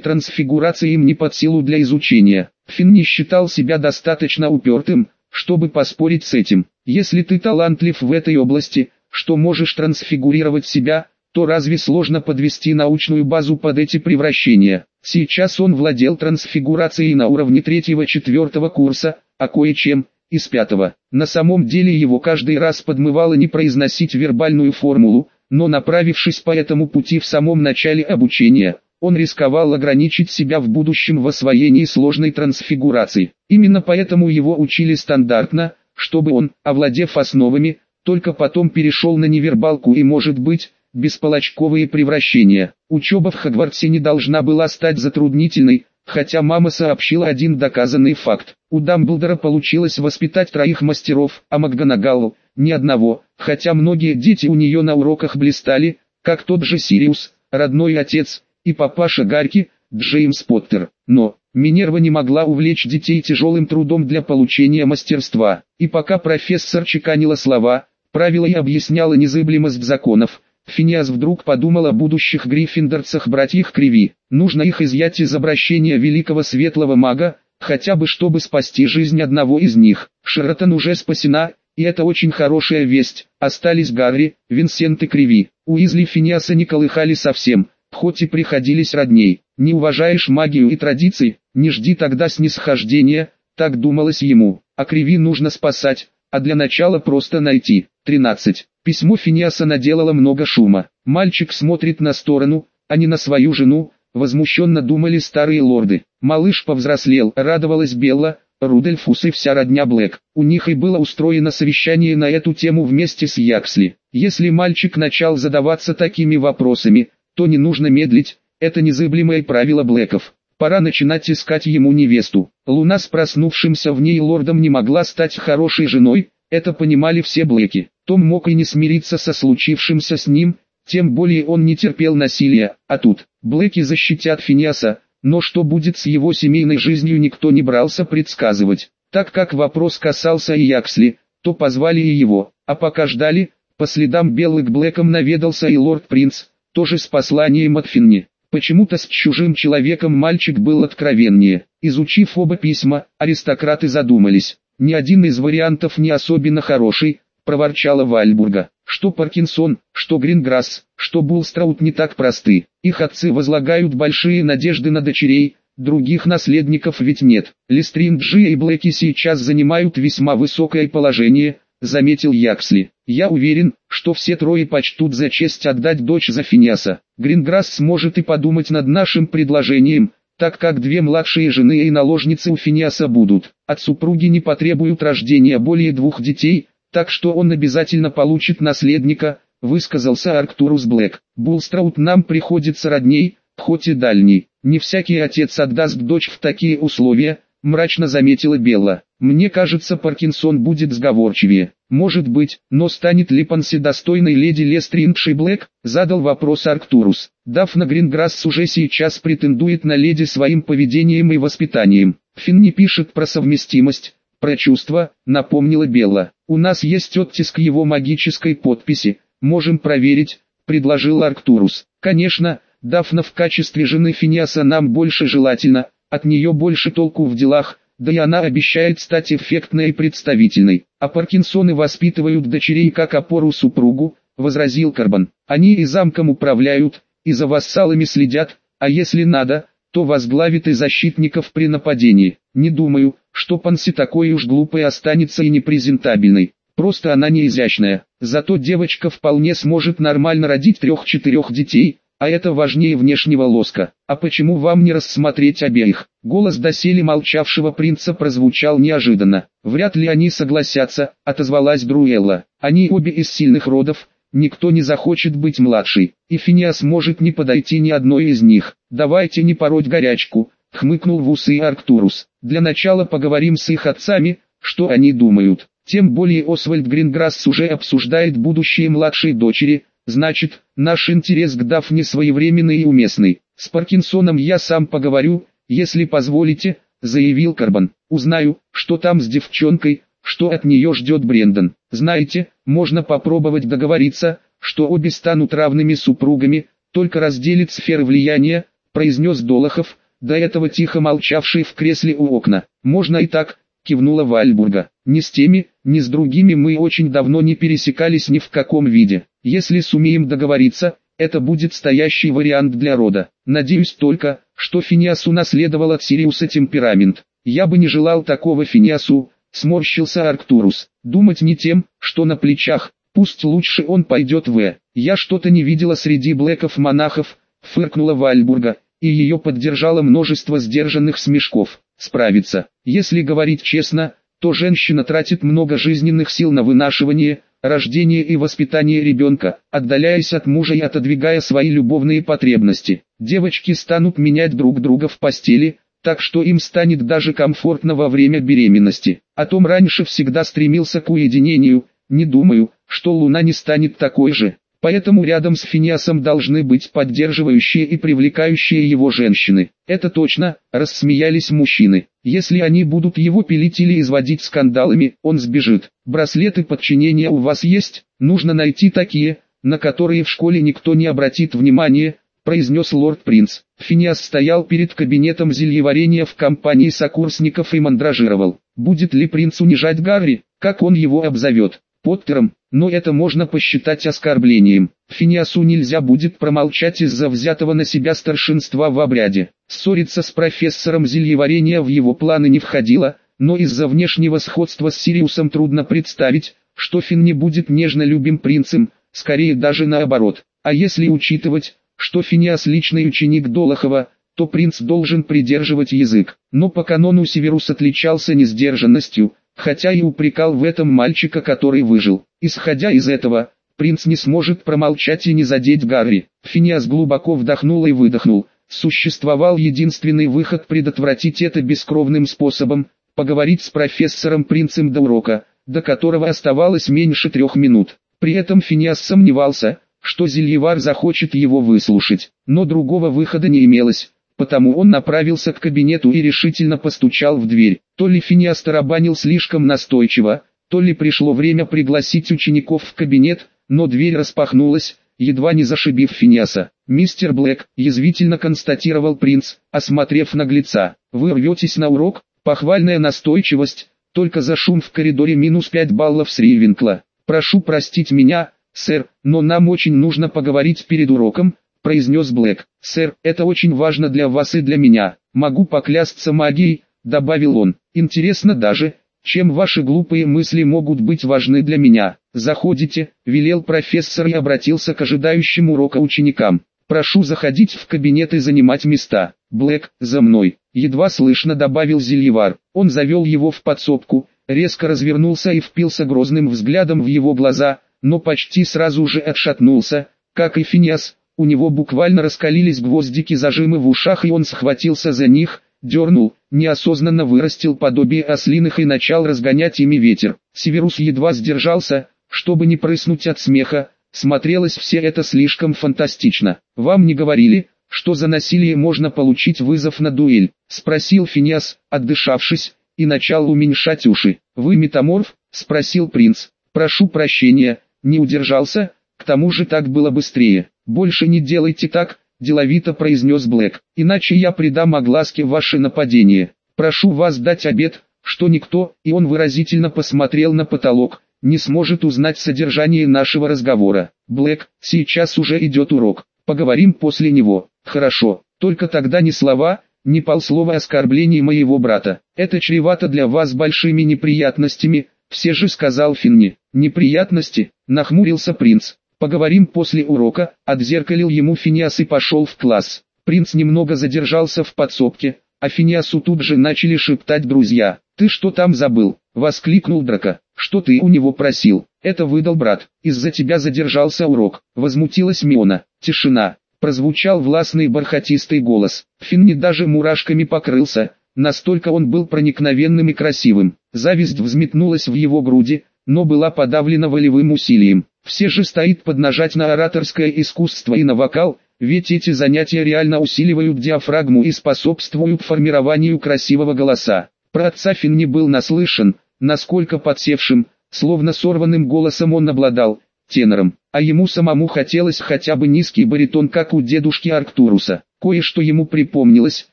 S1: трансфигурации им не под силу для изучения. Финн не считал себя достаточно упертым, чтобы поспорить с этим. Если ты талантлив в этой области, что можешь трансфигурировать себя, то разве сложно подвести научную базу под эти превращения? Сейчас он владел трансфигурацией на уровне третьего-четвертого курса, а кое-чем, из пятого. На самом деле его каждый раз подмывало не произносить вербальную формулу, но направившись по этому пути в самом начале обучения, он рисковал ограничить себя в будущем в освоении сложной трансфигурации. Именно поэтому его учили стандартно, чтобы он, овладев основами, только потом перешел на невербалку и может быть, бесполочковые превращения. Учеба в Хогвартсе не должна была стать затруднительной, хотя мама сообщила один доказанный факт. У Дамблдора получилось воспитать троих мастеров, а МакГонагалл – ни одного, хотя многие дети у нее на уроках блистали, как тот же Сириус, родной отец, и папаша Гарки, Джеймс Поттер. Но, Минерва не могла увлечь детей тяжелым трудом для получения мастерства, и пока профессор чеканила слова, правила и объясняла незыблемость законов, Финиас вдруг подумал о будущих гриффиндорцах братьях Криви. Нужно их изъять из обращения великого светлого мага, хотя бы чтобы спасти жизнь одного из них. Шератон уже спасена, и это очень хорошая весть. Остались Гарри, Винсент и Криви. Уизли Финиаса не колыхали совсем, хоть и приходились родней. Не уважаешь магию и традиции, не жди тогда снисхождения, так думалось ему. А криви нужно спасать, а для начала просто найти. 13. Письмо Финиаса наделало много шума. Мальчик смотрит на сторону, а не на свою жену, возмущенно думали старые лорды. Малыш повзрослел, радовалась Белла, Рудольфус и вся родня Блэк. У них и было устроено совещание на эту тему вместе с Яксли. Если мальчик начал задаваться такими вопросами, то не нужно медлить, это незыблемое правило Блэков. Пора начинать искать ему невесту. Луна с проснувшимся в ней лордом не могла стать хорошей женой, это понимали все Блэки. Том мог и не смириться со случившимся с ним, тем более он не терпел насилия, а тут, Блэки защитят Финиаса, но что будет с его семейной жизнью никто не брался предсказывать. Так как вопрос касался и Яксли, то позвали и его, а пока ждали, по следам белых Блэком наведался и лорд-принц, тоже с посланием от Финни. Почему-то с чужим человеком мальчик был откровеннее. Изучив оба письма, аристократы задумались. Ни один из вариантов не особенно хороший, проворчала Вальбурга. Что Паркинсон, что Гринграсс, что Булстраут не так просты. Их отцы возлагают большие надежды на дочерей, других наследников ведь нет. Листринджи и Блэки сейчас занимают весьма высокое положение, заметил Яксли. Я уверен, что все трое почтут за честь отдать дочь за Финиаса. Гринграсс сможет и подумать над нашим предложением, так как две младшие жены и наложницы у Финиаса будут. От супруги не потребуют рождения более двух детей, так что он обязательно получит наследника, высказался Арктурус Блэк. Булстроуд нам приходится родней, хоть и дальней. Не всякий отец отдаст дочь в такие условия, мрачно заметила Белла. Мне кажется Паркинсон будет сговорчивее. Может быть, но станет ли Панси достойной леди Лестрингши Блэк? Задал вопрос Арктурус. Дафна Гринграсс уже сейчас претендует на леди своим поведением и воспитанием. Финни пишет про совместимость, про чувства, напомнила Белла. У нас есть оттиск его магической подписи, можем проверить, предложил Арктурус. Конечно, Дафна в качестве жены Финиаса нам больше желательно, от нее больше толку в делах, да и она обещает стать эффектной и представительной. А Паркинсоны воспитывают дочерей как опору супругу, возразил Карбан. Они и замком управляют, и за вассалами следят, а если надо, то возглавит и защитников при нападении. Не думаю, что Панси такой уж глупой останется и непрезентабельной. Просто она не изящная. Зато девочка вполне сможет нормально родить трех-четырех детей, а это важнее внешнего лоска. А почему вам не рассмотреть обеих? Голос доселе молчавшего принца прозвучал неожиданно. Вряд ли они согласятся, отозвалась Друэлла. Они обе из сильных родов, Никто не захочет быть младшей, и Финиас может не подойти ни одной из них. Давайте не пороть горячку, хмыкнул в усы Арктурус. Для начала поговорим с их отцами, что они думают. Тем более Освальд Гринграсс уже обсуждает будущее младшей дочери, значит, наш интерес к Дафне своевременный и уместный. С Паркинсоном я сам поговорю, если позволите, заявил Карбан. Узнаю, что там с девчонкой, что от нее ждет Брендон. Знаете, можно попробовать договориться, что обе станут равными супругами, только разделит сферы влияния, произнес Долохов, до этого тихо молчавший в кресле у окна. Можно и так, кивнула Вальбурга. Ни с теми, ни с другими мы очень давно не пересекались ни в каком виде. Если сумеем договориться, это будет стоящий вариант для рода. Надеюсь только, что Финиас унаследовал от Сириуса темперамент. Я бы не желал такого Финиасу, Сморщился Арктурус. Думать не тем, что на плечах, пусть лучше он пойдет в. Я что-то не видела среди блэков-монахов, фыркнула Вальбурга, и ее поддержало множество сдержанных смешков. Справиться, если говорить честно, то женщина тратит много жизненных сил на вынашивание, рождение и воспитание ребенка, отдаляясь от мужа и отодвигая свои любовные потребности. Девочки станут менять друг друга в постели, так что им станет даже комфортно во время беременности. О том раньше всегда стремился к уединению, не думаю, что Луна не станет такой же. Поэтому рядом с Финиасом должны быть поддерживающие и привлекающие его женщины. Это точно, рассмеялись мужчины. Если они будут его пилить или изводить скандалами, он сбежит. Браслеты подчинения у вас есть? Нужно найти такие, на которые в школе никто не обратит внимания, произнес лорд-принц. Финиас стоял перед кабинетом зельеварения в компании сокурсников и мандражировал. Будет ли принц унижать Гарри, как он его обзовет, Поттером, но это можно посчитать оскорблением. Финиасу нельзя будет промолчать из-за взятого на себя старшинства в обряде. Ссориться с профессором зельеварения в его планы не входило, но из-за внешнего сходства с Сириусом трудно представить, что Фин не будет нежно любим принцем, скорее даже наоборот. А если учитывать, что Финиас личный ученик Долохова, то принц должен придерживать язык. Но по канону Северус отличался несдержанностью, хотя и упрекал в этом мальчика, который выжил. Исходя из этого, принц не сможет промолчать и не задеть Гарри. Финиас глубоко вдохнул и выдохнул. Существовал единственный выход предотвратить это бескровным способом, поговорить с профессором принцем до урока, до которого оставалось меньше трех минут. При этом Финиас сомневался, что Зельевар захочет его выслушать, но другого выхода не имелось потому он направился к кабинету и решительно постучал в дверь. То ли Финиас тарабанил слишком настойчиво, то ли пришло время пригласить учеников в кабинет, но дверь распахнулась, едва не зашибив Финиаса. «Мистер Блэк», — язвительно констатировал принц, осмотрев наглеца, — «вы рветесь на урок?» Похвальная настойчивость, только за шум в коридоре минус 5 баллов с Ривенкла. «Прошу простить меня, сэр, но нам очень нужно поговорить перед уроком, произнес Блэк. «Сэр, это очень важно для вас и для меня. Могу поклясться магией», — добавил он. «Интересно даже, чем ваши глупые мысли могут быть важны для меня. Заходите», — велел профессор и обратился к ожидающим урока ученикам. «Прошу заходить в кабинет и занимать места. Блэк, за мной», — едва слышно добавил Зельевар. Он завел его в подсобку, резко развернулся и впился грозным взглядом в его глаза, но почти сразу же отшатнулся, как и Финиас, у него буквально раскалились гвоздики зажимы в ушах и он схватился за них, дернул, неосознанно вырастил подобие ослиных и начал разгонять ими ветер. Северус едва сдержался, чтобы не прыснуть от смеха, смотрелось все это слишком фантастично. «Вам не говорили, что за насилие можно получить вызов на дуэль?» — спросил Финиас, отдышавшись, и начал уменьшать уши. «Вы метаморф?» — спросил принц. «Прошу прощения, не удержался, к тому же так было быстрее». «Больше не делайте так», – деловито произнес Блэк, – «иначе я придам огласке ваше нападение. Прошу вас дать обет, что никто, и он выразительно посмотрел на потолок, не сможет узнать содержание нашего разговора. Блэк, сейчас уже идет урок, поговорим после него. Хорошо, только тогда ни слова, ни полслова оскорблений моего брата. Это чревато для вас большими неприятностями, все же сказал Финни. Неприятности, нахмурился принц. Поговорим после урока, отзеркалил ему Финиас и пошел в класс. Принц немного задержался в подсобке, а Финиасу тут же начали шептать друзья. «Ты что там забыл?» — воскликнул Драка. «Что ты у него просил?» «Это выдал брат. Из-за тебя задержался урок». Возмутилась Миона. Тишина. Прозвучал властный бархатистый голос. Финни даже мурашками покрылся, настолько он был проникновенным и красивым. Зависть взметнулась в его груди, но была подавлена волевым усилием. Все же стоит поднажать на ораторское искусство и на вокал, ведь эти занятия реально усиливают диафрагму и способствуют формированию красивого голоса. Про отца Фин не был наслышан, насколько подсевшим, словно сорванным голосом он обладал, тенором, а ему самому хотелось хотя бы низкий баритон, как у дедушки Арктуруса. Кое-что ему припомнилось,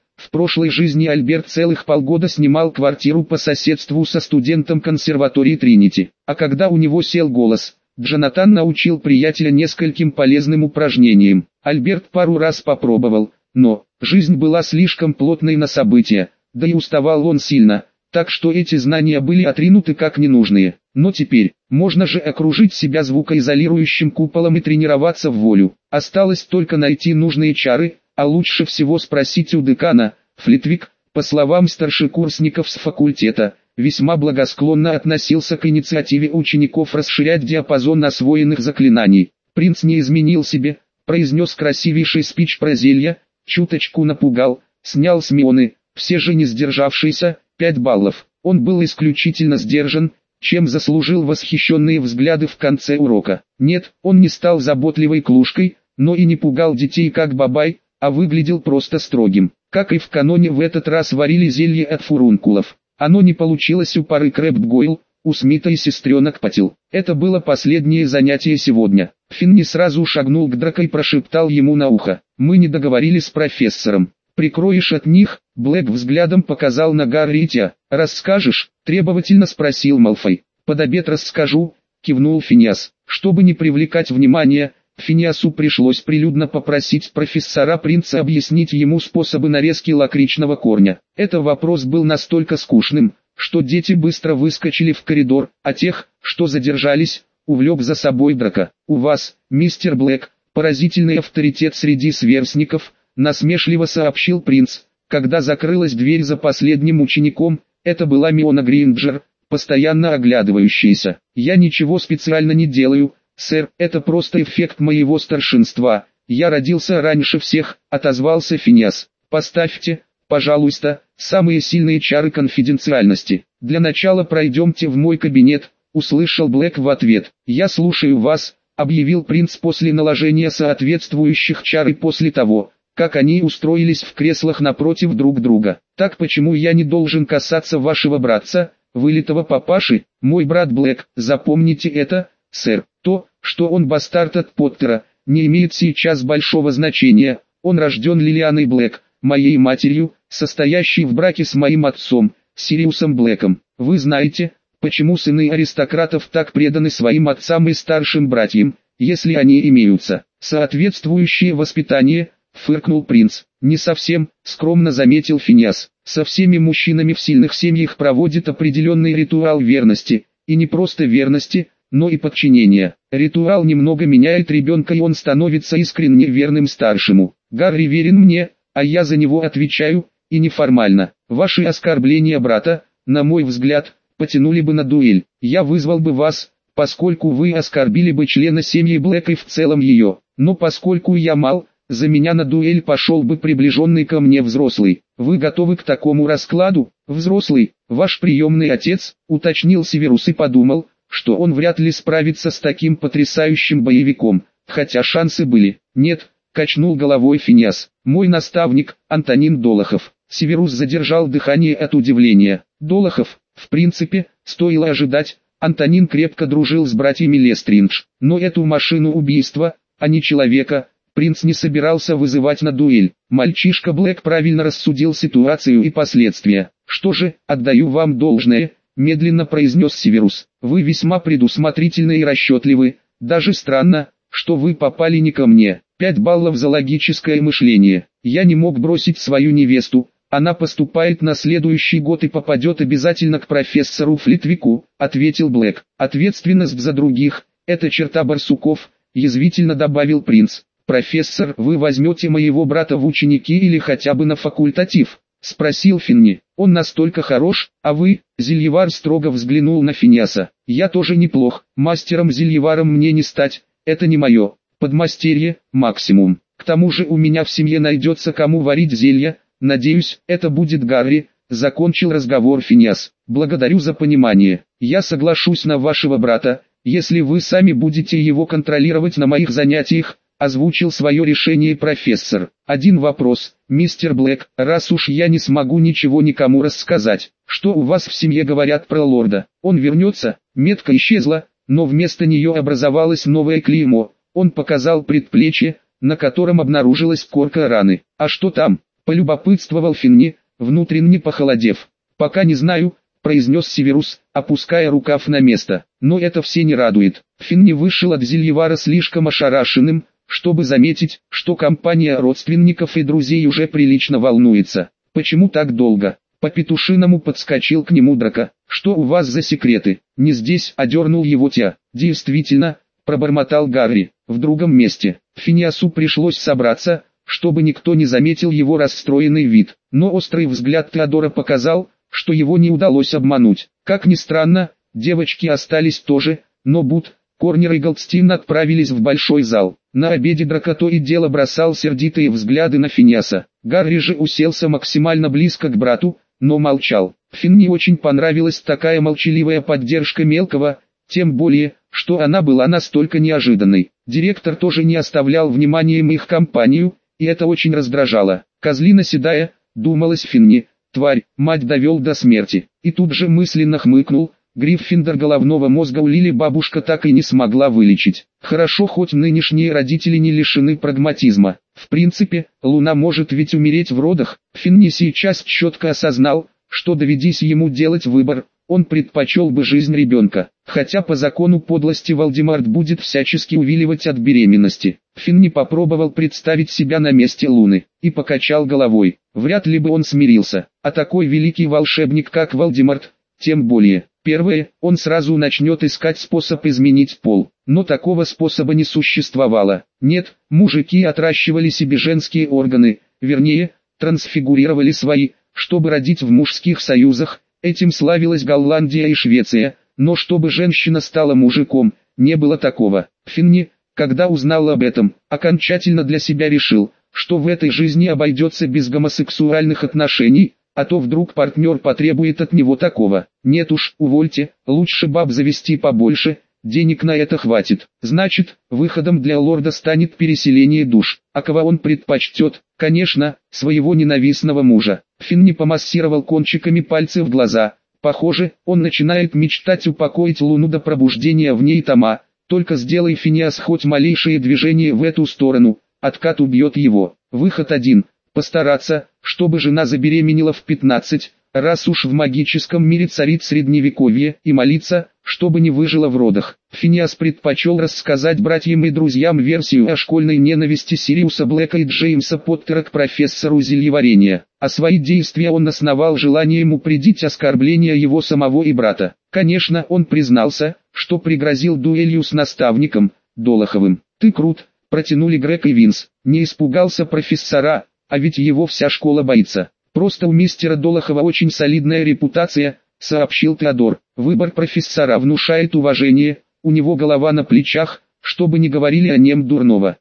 S1: в прошлой жизни Альберт целых полгода снимал квартиру по соседству со студентом консерватории Тринити, а когда у него сел голос – Джонатан научил приятеля нескольким полезным упражнениям. Альберт пару раз попробовал, но жизнь была слишком плотной на события, да и уставал он сильно, так что эти знания были отринуты как ненужные. Но теперь, можно же окружить себя звукоизолирующим куполом и тренироваться в волю. Осталось только найти нужные чары, а лучше всего спросить у декана, Флитвик, по словам старшекурсников с факультета, весьма благосклонно относился к инициативе учеников расширять диапазон освоенных заклинаний. Принц не изменил себе, произнес красивейший спич про зелья, чуточку напугал, снял с Мионы, все же не сдержавшийся, 5 баллов. Он был исключительно сдержан, чем заслужил восхищенные взгляды в конце урока. Нет, он не стал заботливой клушкой, но и не пугал детей как бабай, а выглядел просто строгим. Как и в каноне в этот раз варили зелье от фурункулов. Оно не получилось у пары Крэбт Гойл, у Смита и сестренок Патил. Это было последнее занятие сегодня. Финни сразу шагнул к Драко и прошептал ему на ухо. «Мы не договорились с профессором. Прикроешь от них?» Блэк взглядом показал на Гарри и Тя. «Расскажешь?» – требовательно спросил Малфой. «Под обед расскажу», – кивнул Финиас. Чтобы не привлекать внимания, Финиасу пришлось прилюдно попросить профессора Принца объяснить ему способы нарезки лакричного корня. Этот вопрос был настолько скучным, что дети быстро выскочили в коридор, а тех, что задержались, увлек за собой драка. «У вас, мистер Блэк, поразительный авторитет среди сверстников», насмешливо сообщил принц, когда закрылась дверь за последним учеником, это была Миона Гринджер, постоянно оглядывающаяся. «Я ничего специально не делаю, сэр, это просто эффект моего старшинства. Я родился раньше всех», — отозвался Финиас. «Поставьте, пожалуйста, самые сильные чары конфиденциальности. Для начала пройдемте в мой кабинет», — услышал Блэк в ответ. «Я слушаю вас», — объявил принц после наложения соответствующих чар и после того, как они устроились в креслах напротив друг друга. Так почему я не должен касаться вашего братца, вылитого папаши, мой брат Блэк, запомните это, сэр, то, что он бастард от Поттера, не имеет сейчас большого значения, он рожден Лилианой Блэк, моей матерью, состоящей в браке с моим отцом, Сириусом Блэком. Вы знаете, почему сыны аристократов так преданы своим отцам и старшим братьям, если они имеются. Соответствующее воспитание, фыркнул принц. Не совсем, скромно заметил Финиас. Со всеми мужчинами в сильных семьях проводит определенный ритуал верности, и не просто верности, но и подчинения. Ритуал немного меняет ребенка и он становится искренне верным старшему. Гарри верен мне, а я за него отвечаю, и неформально. Ваши оскорбления брата, на мой взгляд, потянули бы на дуэль. Я вызвал бы вас, поскольку вы оскорбили бы члена семьи Блэк и в целом ее. Но поскольку я мал, за меня на дуэль пошел бы приближенный ко мне взрослый. Вы готовы к такому раскладу? Взрослый, ваш приемный отец, уточнил Северус и подумал, что он вряд ли справится с таким потрясающим боевиком, хотя шансы были. Нет, качнул головой Финиас. Мой наставник, Антонин Долохов. Северус задержал дыхание от удивления. Долохов, в принципе, стоило ожидать, Антонин крепко дружил с братьями Лестриндж, но эту машину убийства, а не человека, Принц не собирался вызывать на дуэль. Мальчишка Блэк правильно рассудил ситуацию и последствия. «Что же, отдаю вам должное», — медленно произнес Северус. «Вы весьма предусмотрительны и расчетливы. Даже странно, что вы попали не ко мне. Пять баллов за логическое мышление. Я не мог бросить свою невесту. Она поступает на следующий год и попадет обязательно к профессору Флитвику», — ответил Блэк. «Ответственность за других — это черта барсуков», — язвительно добавил принц. «Профессор, вы возьмете моего брата в ученики или хотя бы на факультатив?» — спросил Финни. «Он настолько хорош, а вы?» Зельевар строго взглянул на Финиаса. «Я тоже неплох, мастером-зельеваром мне не стать, это не мое. Подмастерье, максимум. К тому же у меня в семье найдется кому варить зелья, надеюсь, это будет Гарри». Закончил разговор Финиас. «Благодарю за понимание. Я соглашусь на вашего брата, если вы сами будете его контролировать на моих занятиях, озвучил свое решение профессор. Один вопрос, мистер Блэк, раз уж я не смогу ничего никому рассказать, что у вас в семье говорят про лорда, он вернется, метка исчезла, но вместо нее образовалось новое клеймо, он показал предплечье, на котором обнаружилась корка раны. А что там? Полюбопытствовал Финни, внутренне похолодев. Пока не знаю, произнес Северус, опуская рукав на место. Но это все не радует. Финни вышел от Зельевара слишком ошарашенным, чтобы заметить, что компания родственников и друзей уже прилично волнуется. Почему так долго? По-петушиному подскочил к нему драка. Что у вас за секреты? Не здесь, одернул его тя. Действительно, пробормотал Гарри, в другом месте. Финиасу пришлось собраться, чтобы никто не заметил его расстроенный вид. Но острый взгляд Теодора показал, что его не удалось обмануть. Как ни странно, девочки остались тоже, но Бут, Корнер и Голдстин отправились в большой зал. На обеде Дракото и дело бросал сердитые взгляды на Финиаса. Гарри же уселся максимально близко к брату, но молчал. Фин не очень понравилась такая молчаливая поддержка мелкого, тем более, что она была настолько неожиданной. Директор тоже не оставлял вниманием их компанию, и это очень раздражало. Козлина седая, думалось Финни, тварь, мать довел до смерти. И тут же мысленно хмыкнул, Гриффиндор головного мозга у Лили бабушка так и не смогла вылечить. Хорошо, хоть нынешние родители не лишены прагматизма. В принципе, Луна может ведь умереть в родах. Финни сейчас четко осознал, что доведись ему делать выбор, он предпочел бы жизнь ребенка, хотя по закону подлости Волдеморт будет всячески увиливать от беременности. Финни попробовал представить себя на месте Луны, и покачал головой, вряд ли бы он смирился, а такой великий волшебник как Валдемарт, тем более. Первое, он сразу начнет искать способ изменить пол, но такого способа не существовало. Нет, мужики отращивали себе женские органы, вернее, трансфигурировали свои, чтобы родить в мужских союзах, этим славилась Голландия и Швеция, но чтобы женщина стала мужиком, не было такого. Финни, когда узнал об этом, окончательно для себя решил, что в этой жизни обойдется без гомосексуальных отношений, а то вдруг партнер потребует от него такого. Нет уж, увольте, лучше баб завести побольше, денег на это хватит. Значит, выходом для лорда станет переселение душ. А кого он предпочтет? Конечно, своего ненавистного мужа. Финн не помассировал кончиками пальцев глаза. Похоже, он начинает мечтать упокоить луну до пробуждения в ней тома. Только сделай Финиас хоть малейшее движение в эту сторону, откат убьет его. Выход один. Постараться, чтобы жена забеременела в 15, раз уж в магическом мире царит средневековье, и молиться, чтобы не выжила в родах. Финиас предпочел рассказать братьям и друзьям версию о школьной ненависти Сириуса Блэка и Джеймса Поттера к профессору зельеварения. А свои действия он основал желанием упредить оскорбления его самого и брата. Конечно, он признался, что пригрозил дуэлью с наставником, Долоховым. «Ты крут», протянули Грег и Винс. Не испугался профессора, а ведь его вся школа боится. Просто у мистера Долохова очень солидная репутация, сообщил Теодор. Выбор профессора внушает уважение, у него голова на плечах, чтобы не говорили о нем дурного.